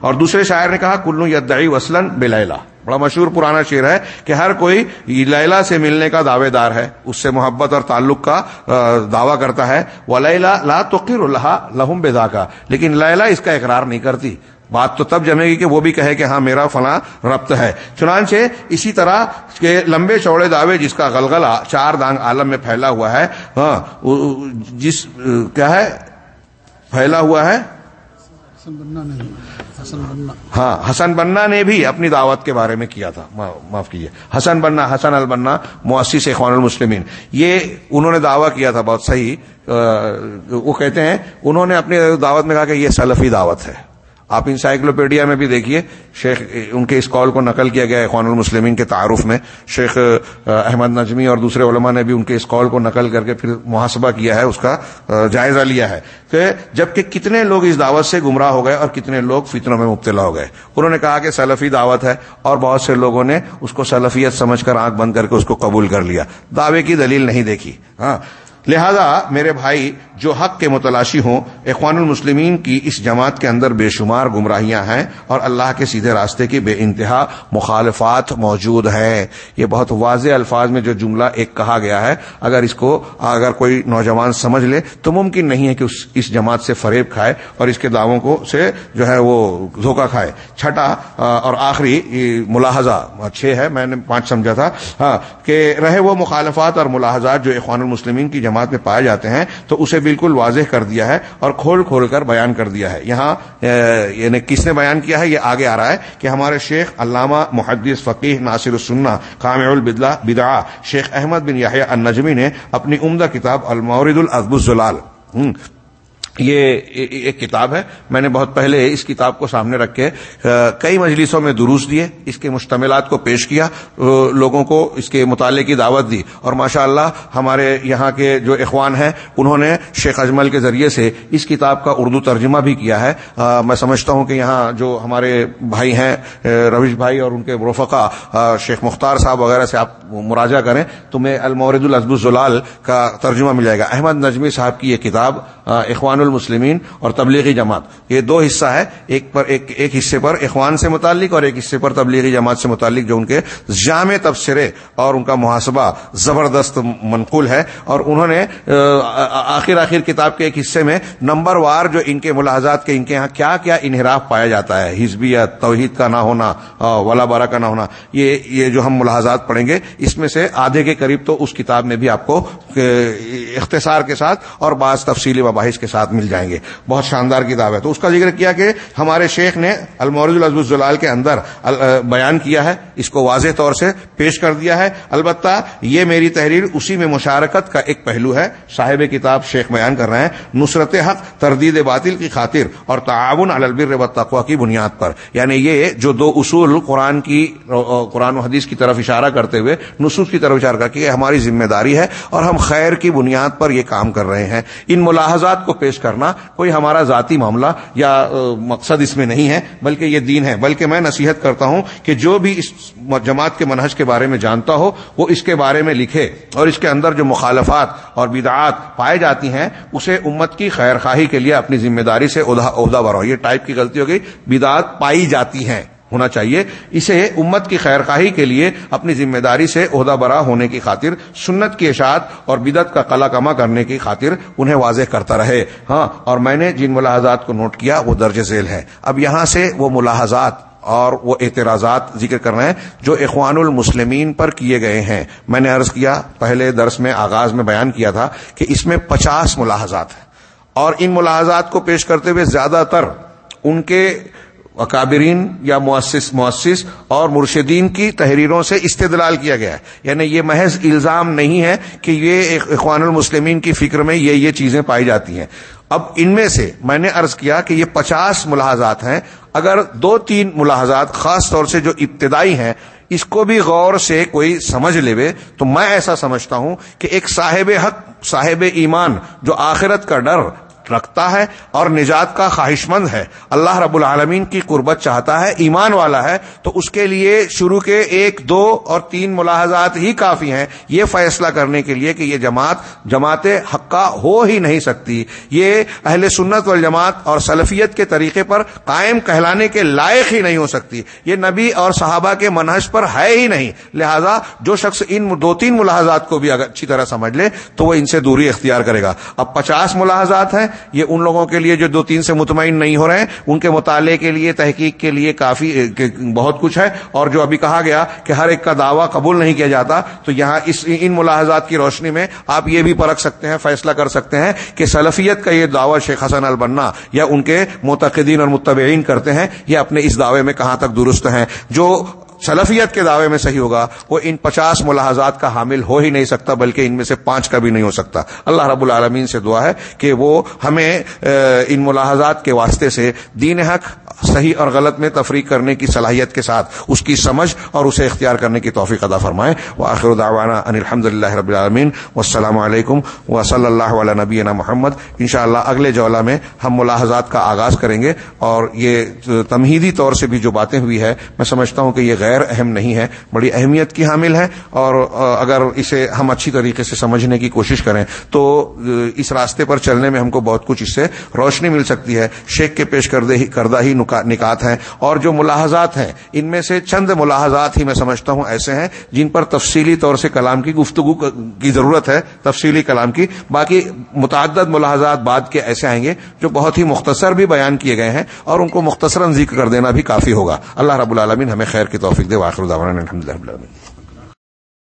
Speaker 1: اور دوسرے شاعر نے کہا، کلو یدعی وسلن بلیلا بڑا مشہور پرانا شعر ہے کہ ہر کوئی لیلا سے ملنے کا دعوے دار ہے، اس سے محبت اور تعلق کا دعویٰ کرتا ہے۔ وہ لیلا لا توقیر اللہ لہم بے کا لیکن لیلا اس کا اقرار نہیں کرتی۔ بات تو تب جمے گی کہ وہ بھی کہے کہ ہاں میرا فلاں ربط ہے۔ چنانچہ اسی طرح کے لمبے چوڑے دعوے جس کا غلغلہ چار دانگ عالم میں پھیلا ہوا ہے ہاں جس، کیا ہے؟ پھیلا ہوا ہے۔ ہاں حسن بننا نے بھی اپنی دعوت کے بارے میں کیا تھا۔ معاف کیجیے حسن بننا، حسن البنا مؤسس اخوان المسلمین۔ یہ انہوں نے دعویٰ کیا تھا، بہت صحیح۔ وہ کہتے ہیں، انہوں نے اپنی دعوت میں کہا کہ یہ سلفی دعوت ہے۔ آپ انسائکلوپیڈیا میں بھی دیکھیے، شیخ، ان کے اس کال کو نقل کیا گیا خوان المسلمین کے تعارف میں۔ شیخ احمد نجمی اور دوسرے علماء نے بھی ان کے اس کال کو نقل کر کے پھر محاسبہ کیا ہے، اس کا جائزہ لیا ہے۔ کہ جبکہ کتنے لوگ اس دعوت سے گمراہ ہو گئے اور کتنے لوگ فطروں میں مبتلا ہو گئے۔ انہوں نے کہا کہ سلفی دعوت ہے اور بہت سے لوگوں نے اس کو سلفیت سمجھ کر آنکھ بند کر کے اس کو قبول کر لیا۔ دعوے کی دلیل نہیں دیکھی۔ ہاں۔ لہذا میرے بھائی جو حق کے متلاشی ہوں، اخوان المسلمین کی اس جماعت کے اندر بے شمار گمراہیاں ہیں اور اللہ کے سیدھے راستے کی بے انتہا مخالفات موجود ہیں۔ یہ بہت واضح الفاظ میں جو جملہ ایک کہا گیا ہے، اگر اس کو، اگر کوئی نوجوان سمجھ لے تو ممکن نہیں ہے کہ اس جماعت سے فریب کھائے اور اس کے دعووں کو سے جو ہے وہ دھوکہ کھائے۔ چھٹا اور آخری ملاحظہ، چھ ہے، میں نے پانچ سمجھا تھا۔ ہاں کہ رہے وہ مخالفات اور ملاحظات جو اخوان المسلمین کی جماعت میں پائے جاتے ہیں، تو اسے بالکل واضح کر دیا ہے اور کھول کھول کر بیان کر دیا ہے۔ یہاں یعنی کس نے بیان کیا ہے، یہ آگے آ رہا ہے کہ ہمارے شیخ علامہ محدث فقیح ناصر السنہ کام بدعا شیخ احمد بن یاہیا النجمی نے اپنی عمدہ کتاب المورد العزب الزلال یہ ایک کتاب ہے۔ میں نے بہت پہلے اس کتاب کو سامنے رکھ کے کئی مجلسوں میں دروس دیے، اس کے مشتملات کو پیش کیا لوگوں کو اس کے مطالعے کی دعوت دی۔ اور ماشاء اللہ ہمارے یہاں کے جو اخوان ہیں، انہوں نے شیخ اجمل کے ذریعے سے اس کتاب کا اردو ترجمہ بھی کیا ہے۔ میں سمجھتا ہوں کہ یہاں جو ہمارے بھائی ہیں رویش بھائی اور ان کے رفقا شیخ مختار صاحب وغیرہ سے آپ مراجہ کریں تو میں المورد الزب الزلال کا ترجمہ مل جائے گا۔ احمد نجمی صاحب کی یہ کتاب اخوان المسلمین اور تبلیغی جماعت۔ یہ دو حصہ ہے، ایک پر، ایک ایک حصے پر اخوان سے متعلق اور ایک حصے پر تبلیغی جماعت سے متعلق جو ان کے جامع تبصرے اور ان کا محاسبہ زبردست منقول ہے۔ اور انہوں نے آخر آخر کتاب کے ایک حصے میں نمبر وار جو ان کے ملاحظات کے، ان کے یہاں کیا کیا انحراف پایا جاتا ہے۔ حزبیت، توحید کا نہ ہونا ولا بارہ کا نہ ہونا، یہ یہ جو ہم ملاحظات پڑھیں گے، اس میں سے آدھے کے قریب تو اس کتاب میں بھی آپ کو اختصار کے ساتھ اور بعض تفصیلی وباحث کے ساتھ مل جائیں گے۔ بہت شاندار کتاب ہے۔ تو اس کا ذکر کیا کہ ہمارے شیخ نے المورز العزب الزلال کے اندر بیان کیا ہے۔ اس کو واضح طور سے پیش کر دیا ہے۔ البتہ یہ میری تحریر اسی میں مشارکت کا ایک پہلو ہے۔ صاحب کتاب شیخ بیان کر رہے ہیں۔ نصرت حق، تردید باطل کی خاطر اور تعاون البر و تقوا کی بنیاد پر۔ یعنی یہ جو دو اصول قرآن کی قرآن و حدیث کی طرف اشارہ کرتے ہوئے نصوص کی طرف اشارہ کر کے ہماری ذمہ داری ہے اور ہم خیر کی بنیاد پر یہ کام کر رہے ہیں۔ ان ملاحظات کو پیش کرنا کوئی ہمارا ذاتی معاملہ یا مقصد اس میں نہیں ہے، بلکہ یہ دین ہے۔ بلکہ میں نصیحت کرتا ہوں کہ جو بھی اس جماعت کے منہج کے بارے میں جانتا ہو، وہ اس کے بارے میں لکھے اور اس کے اندر جو مخالفات اور بدعات پائے جاتی ہیں، اسے امت کی خیر خواہی کے لیے اپنی ذمہ داری سے عہدہ بڑھاؤ۔ یہ ٹائپ کی غلطی ہو گئی۔ بدعات پائی جاتی ہیں۔ ہونا چاہیے۔ اسے امت کی خیر خواہی کے لیے اپنی ذمہ داری سے عہدہ برا ہونے کی خاطر، سنت کی اشاعت اور بدت کا کلا کما کرنے کی خاطر انہیں واضح کرتا رہے۔ ہاں اور میں نے جن ملاحظات کو نوٹ کیا، وہ درج ذیل ہے اب یہاں سے وہ ملاحظات اور وہ اعتراضات ذکر کر رہے ہیں جو اخوان المسلمین پر کیے گئے ہیں۔ میں نے عرض کیا، پہلے درس میں آغاز میں بیان کیا تھا کہ اس میں پچاس ملاحظات ہیں۔ اور ان ملاحظات کو پیش کرتے ہوئے زیادہ تر ان کے اکابرین یا مؤسس مؤسس اور مرشدین کی تحریروں سے استدلال کیا گیا ہے۔ یعنی یہ محض الزام نہیں ہے کہ یہ اخوان المسلمین کی فکر میں یہ یہ چیزیں پائی جاتی ہیں۔ اب ان میں سے میں نے ارض کیا کہ یہ پچاس ملاحظات ہیں۔ اگر دو تین ملاحظات خاص طور سے جو ابتدائی ہیں، اس کو بھی غور سے کوئی سمجھ لے تو میں ایسا سمجھتا ہوں کہ ایک صاحب حق، صاحب ایمان جو آخرت کا ڈر رکھتا ہے اور نجات کا خواہش مند ہے۔ اللہ رب العالمین کی قربت چاہتا ہے، ایمان والا ہے۔ تو اس کے لیے شروع کے ایک، دو اور تین ملاحظات ہی کافی ہیں۔ یہ فیصلہ کرنے کے لیے کہ یہ جماعت جماعت حقہ ہو ہی نہیں سکتی۔ یہ اہل سنت والجماعت اور سلفیت کے طریقے پر قائم کہلانے کے لائق ہی نہیں ہو سکتی۔ یہ نبی اور صحابہ کے منحص پر ہے ہی نہیں۔ لہذا جو شخص ان دو تین ملاحظات کو بھی اگر اچھی طرح سمجھ لے، تو وہ ان سے دوری اختیار کرے گا۔ اب پچاس ملاحظات ہیں۔ یہ ان لوگوں کے لیے جو دو تین سے مطمئن نہیں ہو رہے ہیں، ان کے مطالعے کے لیے، تحقیق کے لیے کافی بہت کچھ ہے۔ اور جو ابھی کہا گیا کہ ہر ایک کا دعویٰ قبول نہیں کیا جاتا، تو یہاں اس، ان ملاحظات کی روشنی میں آپ یہ بھی پرکھ سکتے ہیں، فیصلہ کر سکتے ہیں کہ سلفیت کا یہ دعویٰ شیخ حسن البنا یا ان کے متقدین اور متبعین کرتے ہیں، یہ اپنے اس دعوے میں کہاں تک درست ہیں۔ جو سلفیت کے دعوے میں صحیح ہوگا، وہ ان پچاس ملاحظات کا حامل ہو ہی نہیں سکتا، بلکہ ان میں سے پانچ کا بھی نہیں ہو سکتا۔ اللہ رب العالمین سے دعا ہے کہ وہ ہمیں ان ملاحظات کے واسطے سے دین حق صحیح اور غلط میں تفریق کرنے کی صلاحیت کے ساتھ اس کی سمجھ اور اسے اختیار کرنے کی توفیق ادا فرمائے۔ وہ آخر دعوانا ان الحمد اللہ رب العالمین۔ السلام علیکم و صلی اللہ علیہ نبی محمد۔ ان شاء اللہ اگلے جولا میں ہم ملاحظات کا آغاز کریں گے اور یہ تمہیدی طور سے بھی جو باتیں ہوئی ہے میں سمجھتا ہوں کہ یہ غیر اہم نہیں ہے، بڑی اہمیت کی حامل ہے اور اگر اسے ہم اچھی طریقے سے سمجھنے کی کوشش کریں تو اس راستے پر چلنے میں ہم کو بہت کچھ اس سے روشنی مل سکتی ہے۔ شیخ کے پیش کردہ ہی نکات ہیں اور جو ملاحظات ہیں، ان میں سے چند ملاحظات ہی میں سمجھتا ہوں ایسے ہیں جن پر تفصیلی طور سے کلام کی گفتگو کی ضرورت ہے، تفصیلی کلام کی۔ باقی متعدد ملاحظات بعد کے ایسے آئیں گے جو بہت ہی مختصر بھی بیان کیے گئے ہیں اور ان کو مختصراً ذکر کر دینا بھی کافی ہوگا۔ اللہ رب العالمین ہمیں خیر کی توفیق دے واخر الحمد للہ